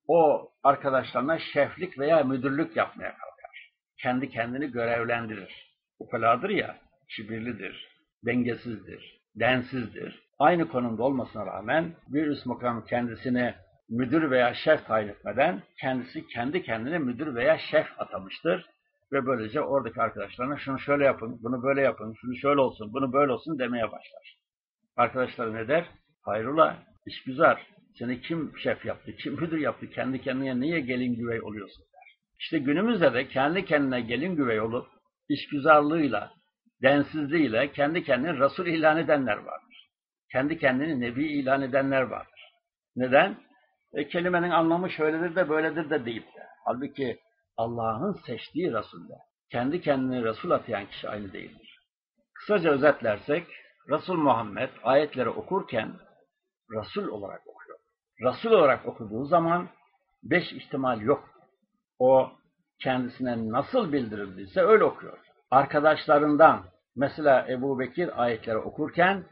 o arkadaşlarına şeflik veya müdürlük yapmaya kalkar. Kendi kendini görevlendirir. Ukaladır ya, kibirlidir, dengesizdir, densizdir. Aynı konumda olmasına rağmen bir üst makam kendisini müdür veya şef tayin etmeden kendisi kendi kendine müdür veya şef atamıştır. Ve böylece oradaki arkadaşlarına şunu şöyle yapın, bunu böyle yapın, şunu şöyle olsun, bunu böyle olsun demeye başlar. Arkadaşlar ne der? Hayrola, iş güzel. Seni kim şef yaptı, kim müdür yaptı, kendi kendine niye gelin güvey oluyorsun der. İşte günümüzde de kendi kendine gelin güvey olup, işgüzarlığıyla, densizliğiyle kendi kendini Resul ilan edenler vardır. Kendi kendini Nebi ilan edenler vardır. Neden? E, kelimenin anlamı şöyledir de böyledir de deyip de. Halbuki Allah'ın seçtiği Resul'le kendi kendini Resul atayan kişi aynı değildir. Kısaca özetlersek, Resul Muhammed ayetleri okurken Resul olarak okuyor. Resul olarak okuduğu zaman beş ihtimal yok. O kendisine nasıl bildirildiyse öyle okuyor. Arkadaşlarından mesela Ebu Bekir ayetleri okurken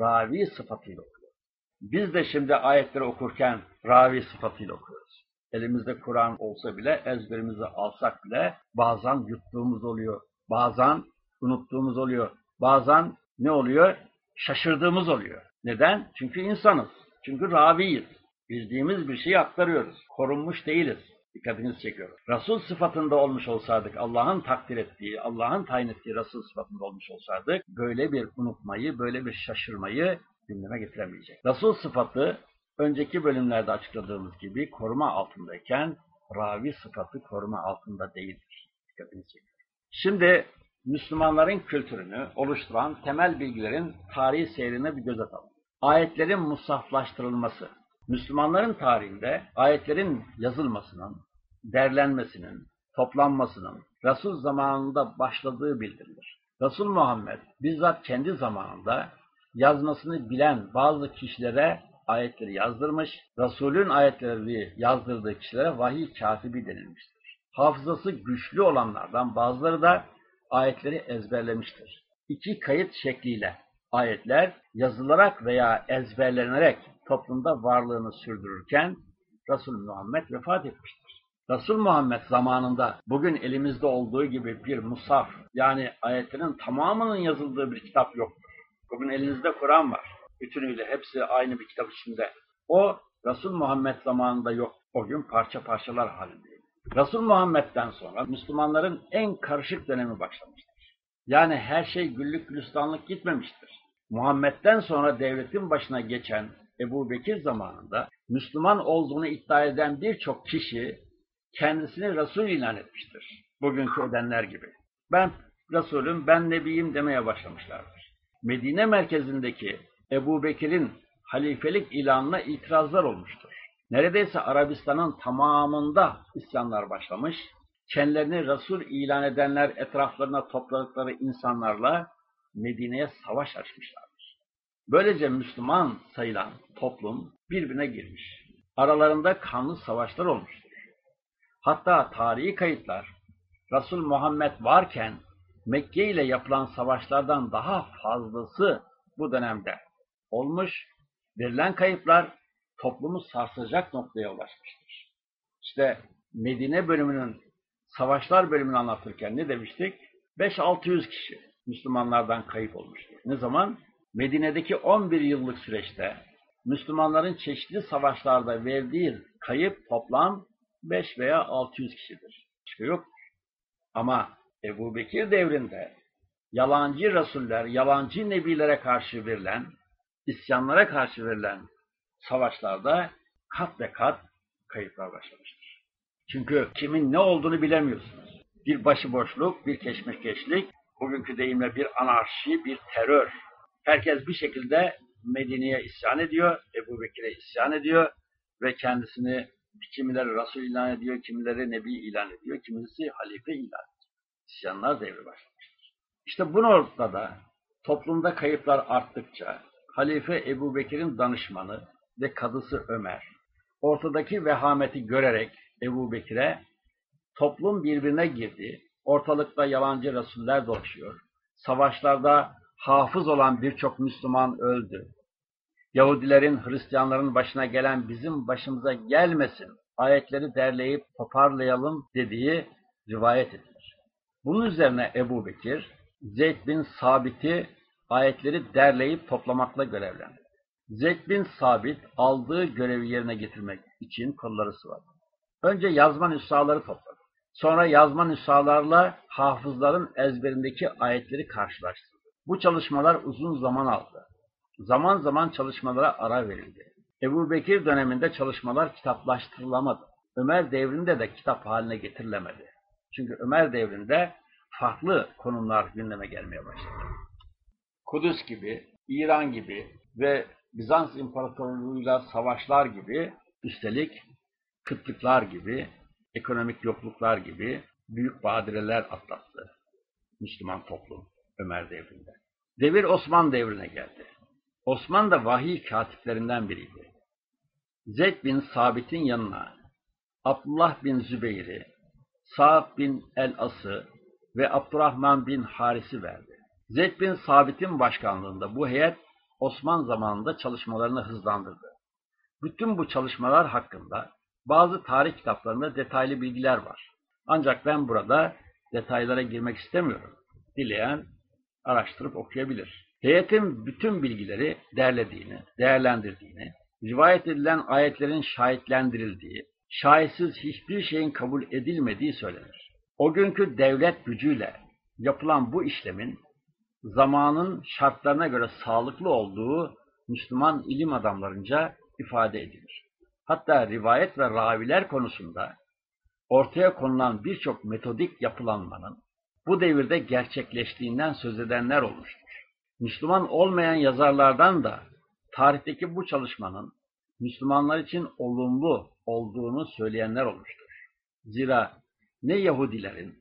ravi sıfatıyla okuyor. Biz de şimdi ayetleri okurken ravi sıfatıyla okuyoruz. Elimizde Kur'an olsa bile, ezberimizi alsak bile bazen yuttuğumuz oluyor, bazen unuttuğumuz oluyor, bazen ne oluyor? Şaşırdığımız oluyor. Neden? Çünkü insanız. Çünkü raviyiz. Bildiğimiz bir şeyi aktarıyoruz. Korunmuş değiliz. Dikkatinizi çekiyorum. Resul sıfatında olmuş olsaydık, Allah'ın takdir ettiği, Allah'ın tayin ettiği Resul sıfatında olmuş olsaydık, böyle bir unutmayı, böyle bir şaşırmayı gündeme getiremeyecek. Resul sıfatı önceki bölümlerde açıkladığımız gibi koruma altındayken ravi sıfatı koruma altında değildir. Şimdi Müslümanların kültürünü oluşturan temel bilgilerin tarihi seyrine bir göz atalım. Ayetlerin musaflaştırılması. Müslümanların tarihinde ayetlerin yazılmasının, derlenmesinin, toplanmasının Resul zamanında başladığı bildirilir. Resul Muhammed bizzat kendi zamanında yazmasını bilen bazı kişilere ayetleri yazdırmış, Resulün ayetleri yazdırdığı kişilere vahiy katibi denilmiştir. Hafızası güçlü olanlardan bazıları da ayetleri ezberlemiştir. İki kayıt şekliyle ayetler yazılarak veya ezberlenerek toplumda varlığını sürdürürken Resul Muhammed vefat etmiştir. Resul Muhammed zamanında bugün elimizde olduğu gibi bir musaf yani ayetlerin tamamının yazıldığı bir kitap yoktur. Bugün elinizde Kur'an var. Bütünüyle hepsi aynı bir kitap içinde. O Resul Muhammed zamanında yok. O gün parça parçalar halindeydi. Resul Muhammed'den sonra Müslümanların en karışık dönemi başlamıştır. Yani her şey güllük gülistanlık gitmemiştir. Muhammed'den sonra devletin başına geçen Ebu Bekir zamanında Müslüman olduğunu iddia eden birçok kişi kendisini Resul ilan etmiştir. Bugünkü edenler gibi. Ben Resulüm, ben Nebiyim demeye başlamışlardır. Medine merkezindeki Ebu Bekir'in halifelik ilanına itirazlar olmuştur. Neredeyse Arabistan'ın tamamında isyanlar başlamış, kendilerini Resul ilan edenler etraflarına topladıkları insanlarla Medine'ye savaş açmışlardır. Böylece Müslüman sayılan toplum birbirine girmiş. Aralarında kanlı savaşlar olmuştur. Hatta tarihi kayıtlar Resul Muhammed varken Mekke ile yapılan savaşlardan daha fazlası bu dönemde olmuş, verilen kayıplar toplumu sarsacak noktaya ulaşmıştır. İşte Medine bölümünün savaşlar bölümünü anlatırken ne demiştik? 5-600 kişi Müslümanlardan kayıp olmuştur. Ne zaman? Medine'deki 11 yıllık süreçte Müslümanların çeşitli savaşlarda verdiği kayıp toplam 5 veya 600 kişidir. Başka yok. Ama Ebu Bekir devrinde yalancı Resuller, yalancı Nebilere karşı verilen, isyanlara karşı verilen savaşlarda kat ve kat kayıplar başlamıştır. Çünkü kimin ne olduğunu bilemiyorsunuz. Bir başıboşluk, bir keşmekeşlik, bugünkü deyimle bir anarşi, bir terör. Herkes bir şekilde Medine'ye isyan ediyor, Ebu Bekir'e isyan ediyor ve kendisini kimileri Resul ilan ediyor, kimileri Nebi ilan ediyor, kimisi halife ilan ediyor. İsyanlar devri başlamıştır. İşte bu noktada toplumda kayıplar arttıkça Halife Ebu Bekir'in danışmanı ve kadısı Ömer ortadaki vehameti görerek Ebu Bekir'e toplum birbirine girdi, ortalıkta yalancı Resuller dolaşıyor, savaşlarda hafız olan birçok Müslüman öldü. Yahudilerin, Hristiyanların başına gelen bizim başımıza gelmesin, ayetleri derleyip toparlayalım dediği rivayet edilir. Bunun üzerine Ebu Bekir, Zeyd bin Sabit'i ayetleri derleyip toplamakla görevlendi. Zeyd bin Sabit aldığı görevi yerine getirmek için kolları sıvadı. Önce yazma nüshaları topladı. Sonra yazma nüshalarla hafızların ezberindeki ayetleri karşılaştırdı. Bu çalışmalar uzun zaman aldı. Zaman zaman çalışmalara ara verildi. Ebu Bekir döneminde çalışmalar kitaplaştırılamadı. Ömer devrinde de kitap haline getirilemedi. Çünkü Ömer devrinde farklı konumlar gündeme gelmeye başladı. Kudüs gibi, İran gibi ve Bizans İmparatorluğu'yla savaşlar gibi, üstelik kıtlıklar gibi, ekonomik yokluklar gibi büyük badireler atlattı Müslüman toplum Ömer devrinde. Devir Osman devrine geldi. Osman da vahiy katiplerinden biriydi. Zeyd bin Sabit'in yanına Abdullah bin Zübeyir'i, Sa'd bin El-As'ı ve Abdurrahman bin Haris'i verdi. Zeyd bin Sabit'in başkanlığında bu heyet Osman zamanında çalışmalarını hızlandırdı. Bütün bu çalışmalar hakkında bazı tarih kitaplarında detaylı bilgiler var. Ancak ben burada detaylara girmek istemiyorum. Dileyen araştırıp okuyabilir. Heyetin bütün bilgileri derlediğini, değerlendirdiğini, rivayet edilen ayetlerin şahitlendirildiği, şahitsiz hiçbir şeyin kabul edilmediği söylenir. O günkü devlet gücüyle yapılan bu işlemin zamanın şartlarına göre sağlıklı olduğu Müslüman ilim adamlarınca ifade edilir. Hatta rivayet ve raviler konusunda ortaya konulan birçok metodik yapılanmanın bu devirde gerçekleştiğinden söz edenler olmuştur. Müslüman olmayan yazarlardan da tarihteki bu çalışmanın Müslümanlar için olumlu olduğunu söyleyenler olmuştur. Zira ne Yahudilerin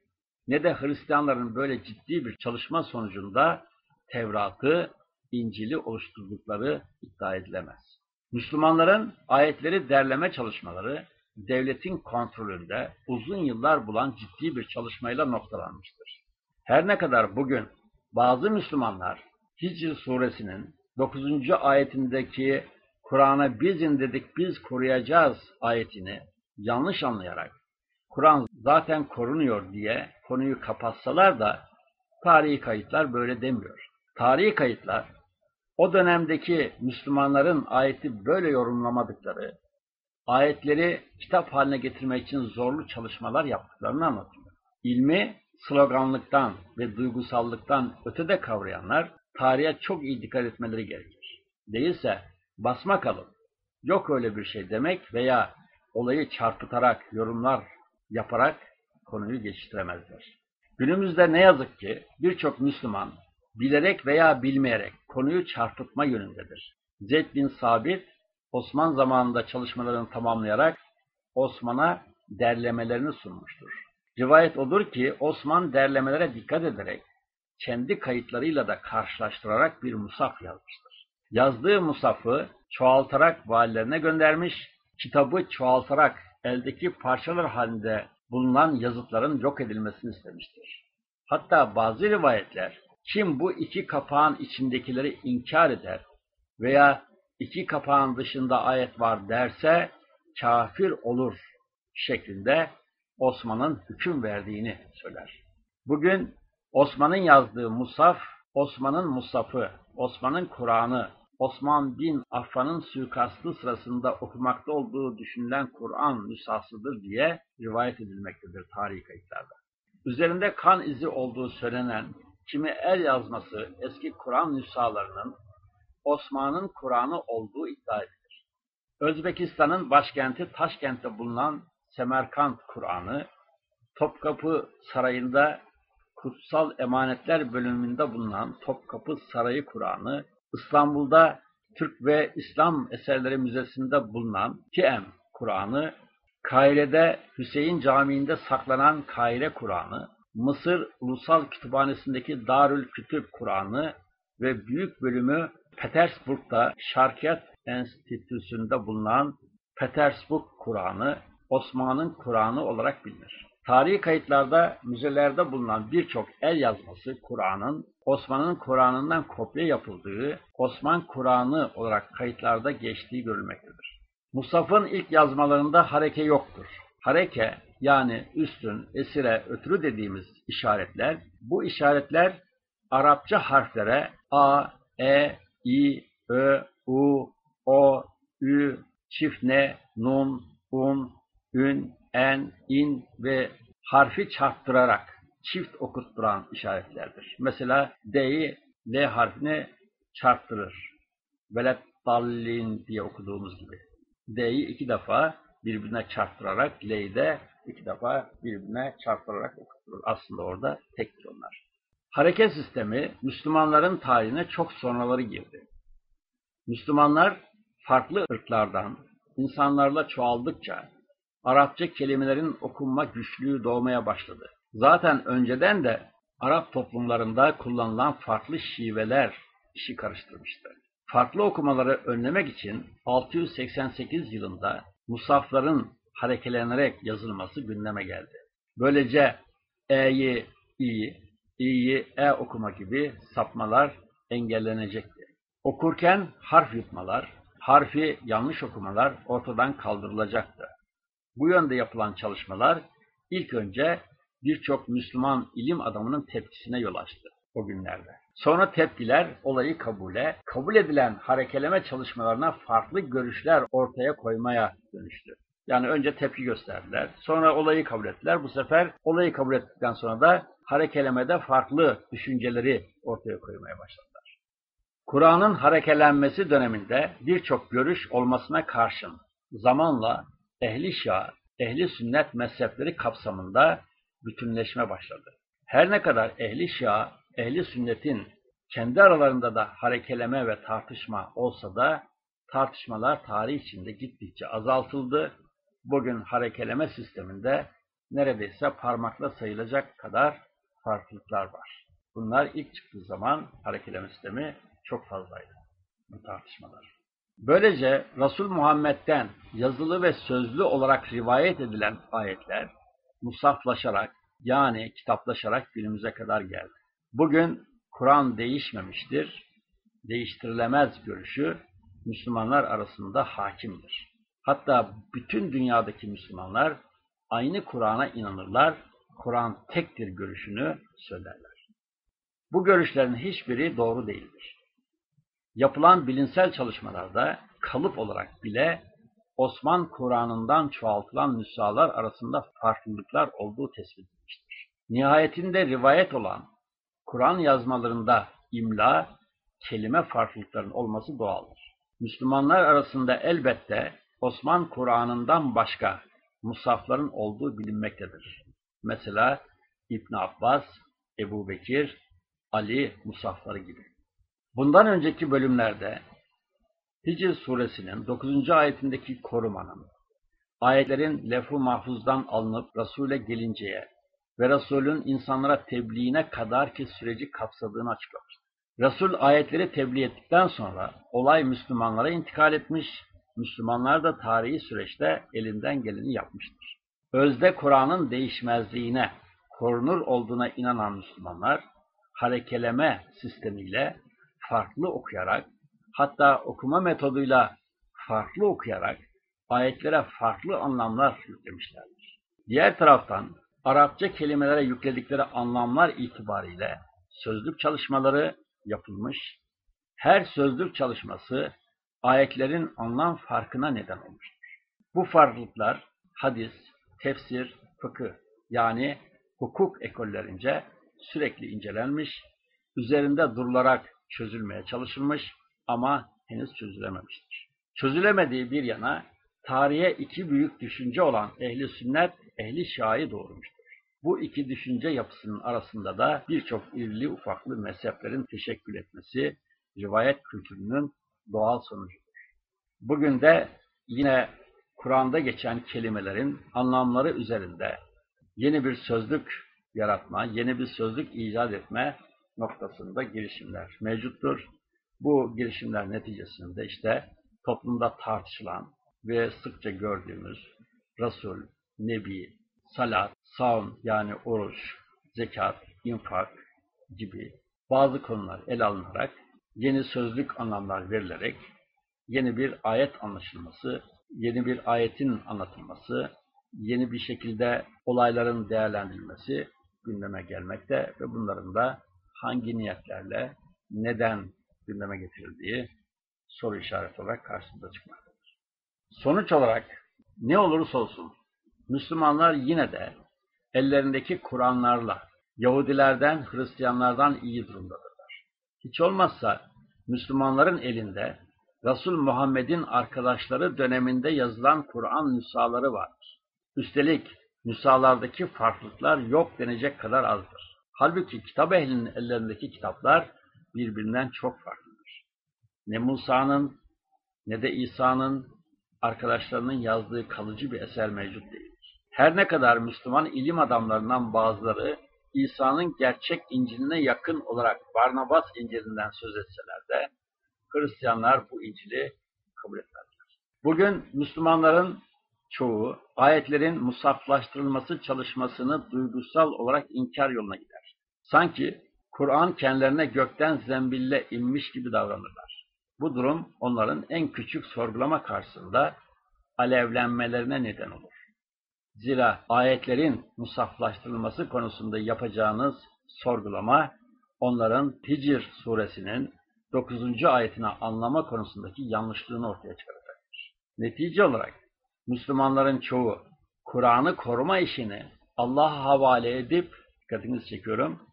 ne de Hristiyanların böyle ciddi bir çalışma sonucunda Tevrat'ı, İncil'i oluşturdukları iddia edilemez. Müslümanların ayetleri derleme çalışmaları devletin kontrolünde uzun yıllar bulan ciddi bir çalışmayla noktalanmıştır. Her ne kadar bugün bazı Müslümanlar Hicr suresinin 9. ayetindeki Kur'an'a biz indirdik biz koruyacağız ayetini yanlış anlayarak Kur'an zaten korunuyor diye konuyu kapatsalar da tarihi kayıtlar böyle demiyor. Tarihi kayıtlar o dönemdeki Müslümanların ayeti böyle yorumlamadıkları, ayetleri kitap haline getirmek için zorlu çalışmalar yaptıklarını anlatıyor. İlmi sloganlıktan ve duygusallıktan ötede kavrayanlar tarihe çok iyi dikkat etmeleri gerekir. Değilse basma kalın, yok öyle bir şey demek veya olayı çarpıtarak yorumlar yaparak konuyu geçiştiremezler. Günümüzde ne yazık ki birçok Müslüman bilerek veya bilmeyerek konuyu çarpıtma yönündedir. Zeyd bin Sabit, Osman zamanında çalışmalarını tamamlayarak Osman'a derlemelerini sunmuştur. Rivayet odur ki Osman derlemelere dikkat ederek kendi kayıtlarıyla da karşılaştırarak bir musaf yazmıştır. Yazdığı musafı çoğaltarak valilerine göndermiş, kitabı çoğaltarak eldeki parçalar halinde bulunan yazıtların yok edilmesini istemiştir. Hatta bazı rivayetler kim bu iki kapağın içindekileri inkar eder veya iki kapağın dışında ayet var derse kafir olur şeklinde Osman'ın hüküm verdiğini söyler. Bugün Osman'ın yazdığı Musaf, Osman'ın Musaf'ı, Osman'ın Kur'an'ı, Osman bin Affan'ın suikastı sırasında okumakta olduğu düşünülen Kur'an nüshasıdır diye rivayet edilmektedir tarihi kayıtlarda. Üzerinde kan izi olduğu söylenen kimi el yazması eski Kur'an nüshalarının Osman'ın Kur'an'ı olduğu iddia edilir. Özbekistan'ın başkenti Taşkent'te bulunan Semerkant Kur'an'ı, Topkapı Sarayı'nda Kutsal Emanetler bölümünde bulunan Topkapı Sarayı Kur'an'ı, İstanbul'da Türk ve İslam Eserleri Müzesi'nde bulunan Kiem Kur'an'ı, Kahire'de Hüseyin Camii'nde saklanan Kahire Kur'an'ı, Mısır Ulusal Kütüphanesi'ndeki Darül Kütüp Kur'an'ı ve büyük bölümü Petersburg'da Şarkiyat Enstitüsü'nde bulunan Petersburg Kur'an'ı, Osman'ın Kur'an'ı olarak bilinir. Tarihi kayıtlarda, müzelerde bulunan birçok el yazması Kur'an'ın Osman'ın Kur'an'ından kopya yapıldığı Osman Kur'an'ı olarak kayıtlarda geçtiği görülmektedir. Musaf'ın ilk yazmalarında hareke yoktur. Hareke yani üstün, esire, ötürü dediğimiz işaretler, bu işaretler Arapça harflere A, E, İ, Ö, U, O, Ü, çift ne, nun, un, ün, en, in ve harfi çarptırarak çift okutturan işaretlerdir. Mesela D'yi L harfine çarptırır. Velet dallin diye okuduğumuz gibi. D'yi iki defa birbirine çarptırarak L'yi de iki defa birbirine çarptırarak okutulur. Aslında orada tektir onlar. Hareket sistemi Müslümanların tarihine çok sonraları girdi. Müslümanlar farklı ırklardan insanlarla çoğaldıkça Arapça kelimelerin okunma güçlüğü doğmaya başladı. Zaten önceden de Arap toplumlarında kullanılan farklı şiveler işi karıştırmıştı. Farklı okumaları önlemek için 688 yılında musafların harekelenerek yazılması gündeme geldi. Böylece E'yi İ, İ'yi E okuma gibi sapmalar engellenecekti. Okurken harf yutmalar, harfi yanlış okumalar ortadan kaldırılacaktı. Bu yönde yapılan çalışmalar ilk önce birçok Müslüman ilim adamının tepkisine yol açtı o günlerde. Sonra tepkiler olayı kabule, kabul edilen harekeleme çalışmalarına farklı görüşler ortaya koymaya dönüştü. Yani önce tepki gösterdiler, sonra olayı kabul ettiler. Bu sefer olayı kabul ettikten sonra da harekelemede farklı düşünceleri ortaya koymaya başladılar. Kur'an'ın harekelenmesi döneminde birçok görüş olmasına karşın zamanla ehli şia, ehli sünnet mezhepleri kapsamında bütünleşme başladı. Her ne kadar ehli şia, ehli sünnetin kendi aralarında da harekeleme ve tartışma olsa da tartışmalar tarih içinde gittikçe azaltıldı. Bugün harekeleme sisteminde neredeyse parmakla sayılacak kadar farklılıklar var. Bunlar ilk çıktığı zaman harekeleme sistemi çok fazlaydı bu tartışmalar. Böylece Resul Muhammed'den yazılı ve sözlü olarak rivayet edilen ayetler musaflaşarak yani kitaplaşarak günümüze kadar geldi. Bugün Kur'an değişmemiştir, değiştirilemez görüşü Müslümanlar arasında hakimdir. Hatta bütün dünyadaki Müslümanlar aynı Kur'an'a inanırlar, Kur'an tektir görüşünü söylerler. Bu görüşlerin hiçbiri doğru değildir. Yapılan bilimsel çalışmalarda kalıp olarak bile Osman Kur'an'ından çoğaltılan nüshalar arasında farklılıklar olduğu tespit edilmiştir. Nihayetinde rivayet olan Kur'an yazmalarında imla, kelime farklılıklarının olması doğaldır. Müslümanlar arasında elbette Osman Kur'an'ından başka musafların olduğu bilinmektedir. Mesela İbn Abbas, Ebu Bekir, Ali musafları gibi. Bundan önceki bölümlerde Hicr suresinin 9. ayetindeki korumanın, ayetlerin lef-u mahfuzdan alınıp Resul'e gelinceye ve Resul'ün insanlara tebliğine kadar ki süreci kapsadığını açıklamıştır. Resul ayetleri tebliğ ettikten sonra olay Müslümanlara intikal etmiş, Müslümanlar da tarihi süreçte elinden geleni yapmıştır. Özde Kur'an'ın değişmezliğine, korunur olduğuna inanan Müslümanlar, harekeleme sistemiyle farklı okuyarak, hatta okuma metoduyla farklı okuyarak ayetlere farklı anlamlar yüklemişlerdir. Diğer taraftan Arapça kelimelere yükledikleri anlamlar itibariyle sözlük çalışmaları yapılmış, her sözlük çalışması ayetlerin anlam farkına neden olmuştur. Bu farklılıklar hadis, tefsir, fıkıh yani hukuk ekollerince sürekli incelenmiş, üzerinde durularak çözülmeye çalışılmış ama henüz çözülememiştir. Çözülemediği bir yana tarihe iki büyük düşünce olan ehli sünnet, ehli şiayı doğurmuştur. Bu iki düşünce yapısının arasında da birçok irili ufaklı mezheplerin teşekkül etmesi rivayet kültürünün doğal sonucudur. Bugün de yine Kur'an'da geçen kelimelerin anlamları üzerinde yeni bir sözlük yaratma, yeni bir sözlük icat etme noktasında girişimler mevcuttur. Bu girişimler neticesinde işte toplumda tartışılan ve sıkça gördüğümüz Resul, Nebi, salat, savun yani oruç, zekat, infak gibi bazı konular ele alınarak yeni sözlük anlamlar verilerek yeni bir ayet anlaşılması, yeni bir ayetin anlatılması, yeni bir şekilde olayların değerlendirilmesi gündeme gelmekte ve bunların da hangi niyetlerle, neden gündeme getirildiği soru işareti olarak karşımıza çıkmaktadır. Sonuç olarak ne olursa olsun Müslümanlar yine de ellerindeki Kur'anlarla Yahudilerden, Hristiyanlardan iyi durumdadırlar. Hiç olmazsa Müslümanların elinde Resul Muhammed'in arkadaşları döneminde yazılan Kur'an nüshaları vardır. Üstelik nüshalardaki farklılıklar yok denecek kadar azdır. Halbuki kitap ehlinin ellerindeki kitaplar birbirinden çok farklıdır. Ne Musa'nın ne de İsa'nın arkadaşlarının yazdığı kalıcı bir eser mevcut değildir. Her ne kadar Müslüman ilim adamlarından bazıları İsa'nın gerçek İncil'ine yakın olarak Barnabas İncil'inden söz etseler de Hristiyanlar bu İncil'i kabul etmezler. Bugün Müslümanların çoğu ayetlerin musaflaştırılması çalışmasını duygusal olarak inkar yoluna gider. Sanki Kur'an kendilerine gökten zembille inmiş gibi davranırlar. Bu durum onların en küçük sorgulama karşısında alevlenmelerine neden olur. Zira ayetlerin musaflaştırılması konusunda yapacağınız sorgulama onların Hicr suresinin 9. ayetini anlama konusundaki yanlışlığını ortaya çıkaracaktır. Netice olarak Müslümanların çoğu Kur'an'ı koruma işini Allah'a havale edip, dikkatinizi çekiyorum,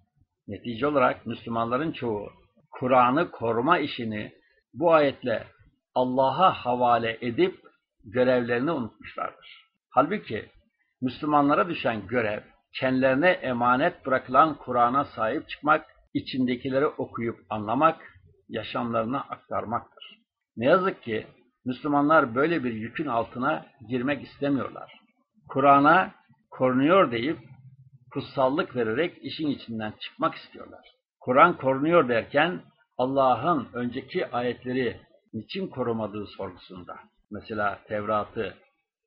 netice olarak Müslümanların çoğu Kur'an'ı koruma işini bu ayetle Allah'a havale edip görevlerini unutmuşlardır. Halbuki Müslümanlara düşen görev, kendilerine emanet bırakılan Kur'an'a sahip çıkmak, içindekileri okuyup anlamak, yaşamlarına aktarmaktır. Ne yazık ki Müslümanlar böyle bir yükün altına girmek istemiyorlar. Kur'an'a korunuyor deyip kutsallık vererek işin içinden çıkmak istiyorlar. Kur'an korunuyor derken Allah'ın önceki ayetleri niçin korumadığı sorgusunda, mesela Tevrat'ı,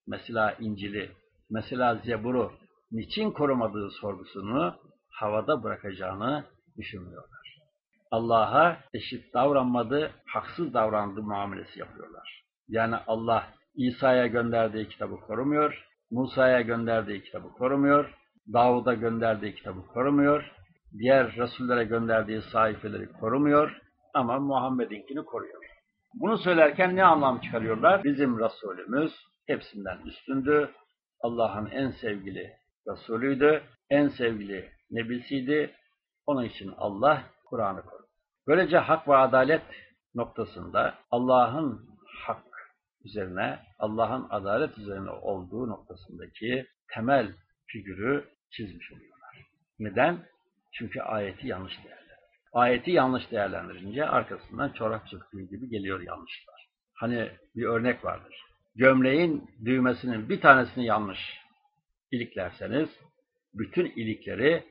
mesela İncil'i, mesela Zebur'u niçin korumadığı sorgusunu havada bırakacağını düşünmüyorlar. Allah'a eşit davranmadı, haksız davrandı muamelesi yapıyorlar. Yani Allah İsa'ya gönderdiği kitabı korumuyor, Musa'ya gönderdiği kitabı korumuyor, Davud'a gönderdiği kitabı korumuyor, diğer Resullere gönderdiği sayfeleri korumuyor ama Muhammed'inkini koruyor. Bunu söylerken ne anlam çıkarıyorlar? Bizim Resulümüz hepsinden üstündü, Allah'ın en sevgili Resulüydü, en sevgili Nebisiydi, onun için Allah Kur'an'ı korudu. Böylece hak ve adalet noktasında Allah'ın hak üzerine, Allah'ın adalet üzerine olduğu noktasındaki temel figürü çizmiş oluyorlar. Neden? Çünkü ayeti yanlış değerlendirir. Ayeti yanlış değerlendirince arkasından çorap çıktığı gibi geliyor yanlışlar. Hani bir örnek vardır. Gömleğin düğmesinin bir tanesini yanlış iliklerseniz bütün ilikleri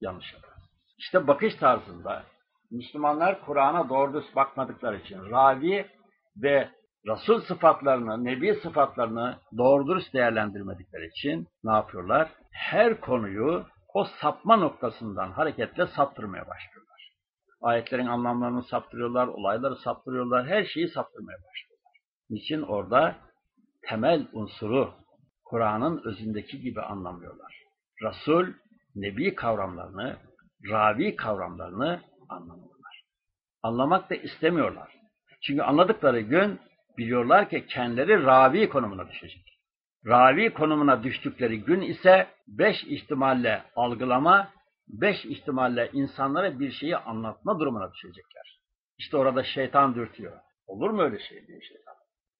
yanlış yaparsınız. İşte bakış tarzında Müslümanlar Kur'an'a doğru düz bakmadıkları için ravi ve Resul sıfatlarını, Nebi sıfatlarını doğru dürüst değerlendirmedikleri için ne yapıyorlar? Her konuyu o sapma noktasından hareketle saptırmaya başlıyorlar. Ayetlerin anlamlarını saptırıyorlar, olayları saptırıyorlar, her şeyi saptırmaya başlıyorlar. Niçin orada temel unsuru Kur'an'ın özündeki gibi anlamıyorlar. Resul, Nebi kavramlarını, ravi kavramlarını anlamıyorlar. Anlamak da istemiyorlar. Çünkü anladıkları gün biliyorlar ki kendileri ravi konumuna düşecek. Ravi konumuna düştükleri gün ise beş ihtimalle algılama, beş ihtimalle insanlara bir şeyi anlatma durumuna düşecekler. İşte orada şeytan dürtüyor. Olur mu öyle şey diyor şeytan.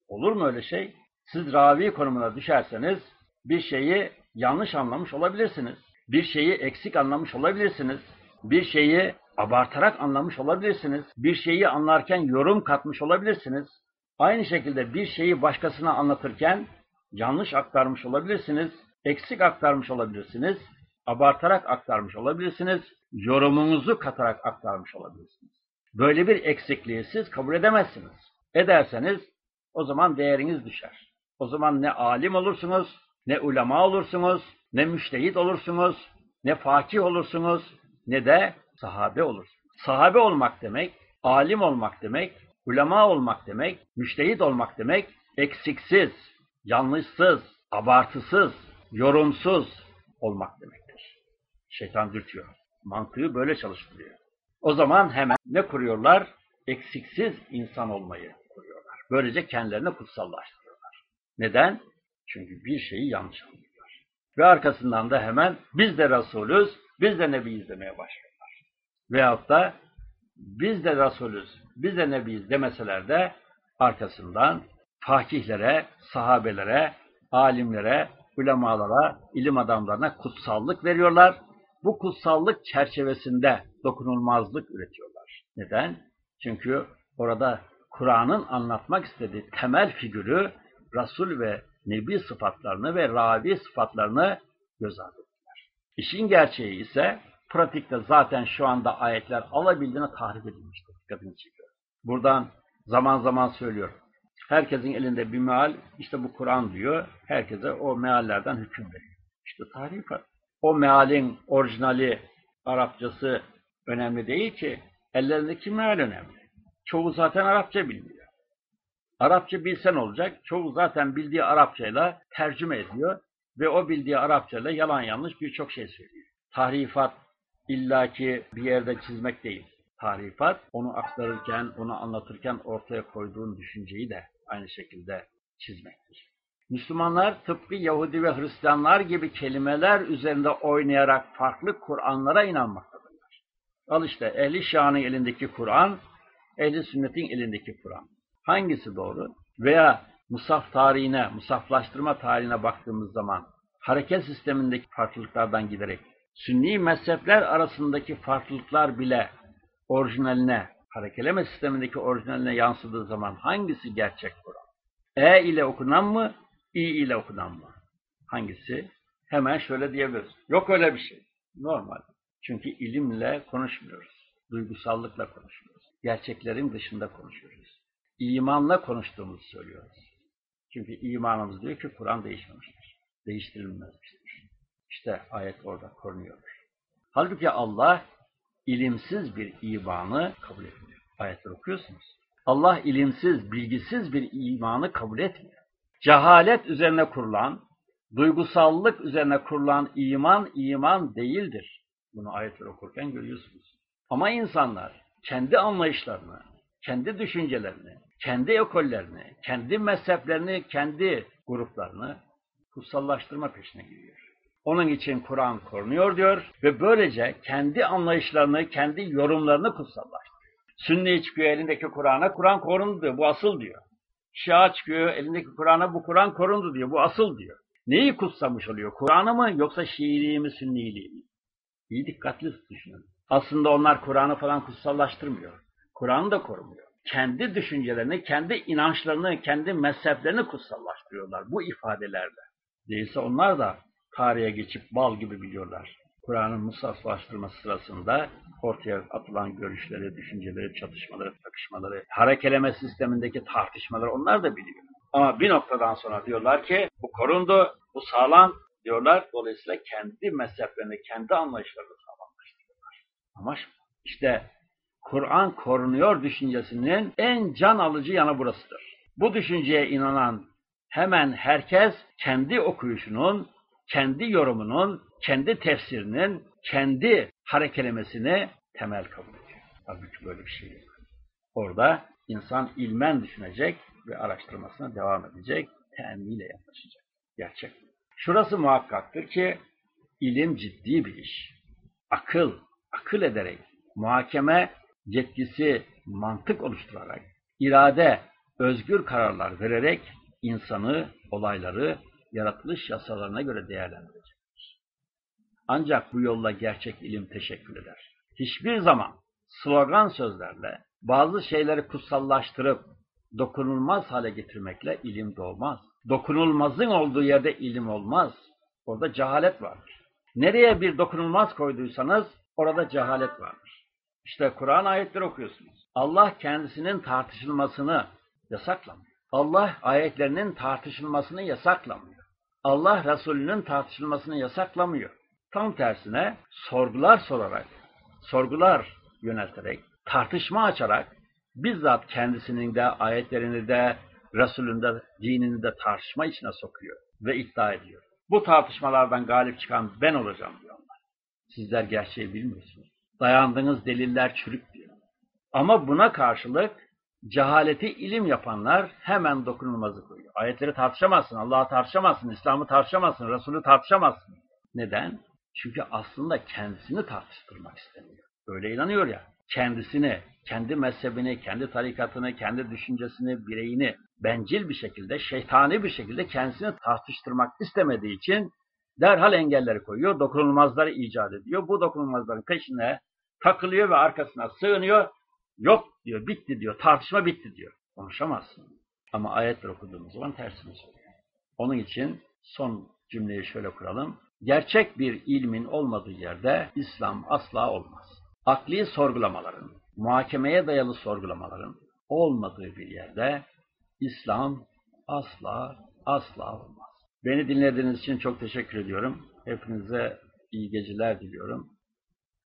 Olur mu öyle şey? Siz ravi konumuna düşerseniz bir şeyi yanlış anlamış olabilirsiniz. Bir şeyi eksik anlamış olabilirsiniz. Bir şeyi abartarak anlamış olabilirsiniz. Bir şeyi anlarken yorum katmış olabilirsiniz. Aynı şekilde bir şeyi başkasına anlatırken yanlış aktarmış olabilirsiniz, eksik aktarmış olabilirsiniz, abartarak aktarmış olabilirsiniz, yorumunuzu katarak aktarmış olabilirsiniz. Böyle bir eksikliği siz kabul edemezsiniz. Ederseniz o zaman değeriniz düşer. O zaman ne alim olursunuz, ne ulema olursunuz, ne müştehit olursunuz, ne fakih olursunuz, ne de sahabe olursunuz. Sahabe olmak demek, alim olmak demek, ulema olmak demek, müştehit olmak demek, eksiksiz, yanlışsız, abartısız, yorumsuz olmak demektir. Şeytan dürtüyor. Mantığı böyle çalıştırıyor. O zaman hemen ne kuruyorlar? Eksiksiz insan olmayı kuruyorlar. Böylece kendilerini kutsallaştırıyorlar. Neden? Çünkü bir şeyi yanlış anlıyorlar. Ve arkasından da hemen biz de Resulüz, biz de Nebi izlemeye başlıyorlar. Veyahut da biz de Resulüz, biz de Nebiyiz demeseler de arkasından fakihlere, sahabelere, alimlere, ulemalara, ilim adamlarına kutsallık veriyorlar. Bu kutsallık çerçevesinde dokunulmazlık üretiyorlar. Neden? Çünkü orada Kur'an'ın anlatmak istediği temel figürü Resul ve Nebi sıfatlarını ve ravi sıfatlarını göz ardı ettiler. İşin gerçeği ise pratikte zaten şu anda ayetler alabildiğine tahrif edilmiştir. Dikkatini çekiyor. Buradan zaman zaman söylüyorum. Herkesin elinde bir meal, işte bu Kur'an diyor. Herkese o meallerden hüküm veriyor. İşte tarifat. O mealin orijinali, Arapçası önemli değil ki. Ellerindeki meal önemli. Çoğu zaten Arapça bilmiyor. Arapça bilsen olacak. Çoğu zaten bildiği Arapçayla tercüme ediyor ve o bildiği Arapçayla yalan yanlış birçok şey söylüyor. Tahrifat illaki bir yerde çizmek değil. Tarifat, onu aktarırken, onu anlatırken ortaya koyduğun düşünceyi de aynı şekilde çizmektir. Müslümanlar tıpkı Yahudi ve Hristiyanlar gibi kelimeler üzerinde oynayarak farklı Kur'anlara inanmaktadırlar. Al işte ehli şianın elindeki Kur'an, ehli sünnetin elindeki Kur'an. Hangisi doğru? Veya musaf tarihine, musaflaştırma tarihine baktığımız zaman hareket sistemindeki farklılıklardan giderek Sünni mezhepler arasındaki farklılıklar bile orijinaline, harekeleme sistemindeki orijinaline yansıdığı zaman hangisi gerçek Kur'an? E ile okunan mı, İ ile okunan mı? Hangisi? Hemen şöyle diyebiliriz. Yok öyle bir şey. Normal. Çünkü ilimle konuşmuyoruz. Duygusallıkla konuşuyoruz. Gerçeklerin dışında konuşuyoruz. İmanla konuştuğumuzu söylüyoruz. Çünkü imanımız diyor ki Kur'an değişmemiştir. Değiştirilmezmiştir. İşte ayet orada korunuyor. Halbuki Allah ilimsiz bir imanı kabul etmiyor. Ayetleri okuyorsunuz. Allah ilimsiz, bilgisiz bir imanı kabul etmiyor. Cehalet üzerine kurulan, duygusallık üzerine kurulan iman, iman değildir. Bunu ayetleri okurken görüyorsunuz. Ama insanlar kendi anlayışlarını, kendi düşüncelerini, kendi ekollerini, kendi mezheplerini, kendi gruplarını kutsallaştırma peşine gidiyor. Onun için Kur'an korunuyor diyor ve böylece kendi anlayışlarını, kendi yorumlarını kutsallaştırıyor. Sünni çıkıyor elindeki Kur'an'a, Kur'an korundu, bu asıl diyor. Şia çıkıyor elindeki Kur'an'a, bu Kur'an korundu diyor, bu asıl diyor. Neyi kutsamış oluyor? Kur'an'ı mı yoksa Şiiliği mi, Sünniliği mi? İyi dikkatli düşünün. Aslında onlar Kur'an'ı falan kutsallaştırmıyor. Kur'an'ı da korumuyor. Kendi düşüncelerini, kendi inançlarını, kendi mezheplerini kutsallaştırıyorlar bu ifadelerle. Değilse onlar da tarihe geçip bal gibi biliyorlar. Kur'an'ın musaflaştırması sırasında ortaya atılan görüşleri, düşünceleri, çatışmaları, takışmaları, harekeleme sistemindeki tartışmaları onlar da biliyor. Ama bir noktadan sonra diyorlar ki bu korundu, bu sağlam diyorlar. Dolayısıyla kendi mezheplerini, kendi anlayışlarını sağlamlaştırıyorlar. Ama işte Kur'an korunuyor düşüncesinin en can alıcı yanı burasıdır. Bu düşünceye inanan hemen herkes kendi okuyuşunun, kendi yorumunun, kendi tefsirinin, kendi harekelemesini temel kabul ediyor. Halbuki böyle bir şey yok. Orada insan ilmen düşünecek ve araştırmasına devam edecek, teemmiyle yaklaşacak. Gerçek. Şurası muhakkaktır ki ilim ciddi bir iş. Akıl, akıl ederek, muhakeme yetkisi, mantık oluşturarak, irade, özgür kararlar vererek insanı, olayları yaratılış yasalarına göre değerlendirecektir. Ancak bu yolla gerçek ilim teşekkür eder. Hiçbir zaman slogan sözlerle bazı şeyleri kutsallaştırıp dokunulmaz hale getirmekle ilim doğmaz. Dokunulmazın olduğu yerde ilim olmaz. Orada cehalet vardır. Nereye bir dokunulmaz koyduysanız orada cehalet vardır. İşte Kur'an ayetleri okuyorsunuz. Allah kendisinin tartışılmasını yasaklamıyor. Allah ayetlerinin tartışılmasını yasaklamıyor. Allah Resulünün tartışılmasını yasaklamıyor. Tam tersine sorgular sorarak, sorgular yönelterek, tartışma açarak bizzat kendisinin de ayetlerini de Resulünün de dinini de tartışma içine sokuyor ve iddia ediyor. Bu tartışmalardan galip çıkan ben olacağım diyorlar. Sizler gerçeği bilmiyorsunuz. Dayandığınız deliller çürük diyor. Ama buna karşılık cehaleti ilim yapanlar hemen dokunulmazı koyuyor. Ayetleri tartışamazsın, Allah'ı tartışamazsın, İslam'ı tartışamazsın, Resulü tartışamazsın. Neden? Çünkü aslında kendisini tartıştırmak istemiyor. Öyle inanıyor ya. Kendisini, kendi mezhebini, kendi tarikatını, kendi düşüncesini, bireyini bencil bir şekilde, şeytani bir şekilde kendisini tartıştırmak istemediği için derhal engelleri koyuyor, dokunulmazları icat ediyor. Bu dokunulmazların peşine takılıyor ve arkasına sığınıyor. Yok diyor, bitti diyor, tartışma bitti diyor. Konuşamazsın. Ama ayetler okuduğumuz zaman tersini söylüyor. Onun için son cümleyi şöyle kuralım. Gerçek bir ilmin olmadığı yerde İslam asla olmaz. Akli sorgulamaların, muhakemeye dayalı sorgulamaların olmadığı bir yerde İslam asla asla olmaz. Beni dinlediğiniz için çok teşekkür ediyorum. Hepinize iyi geceler diliyorum.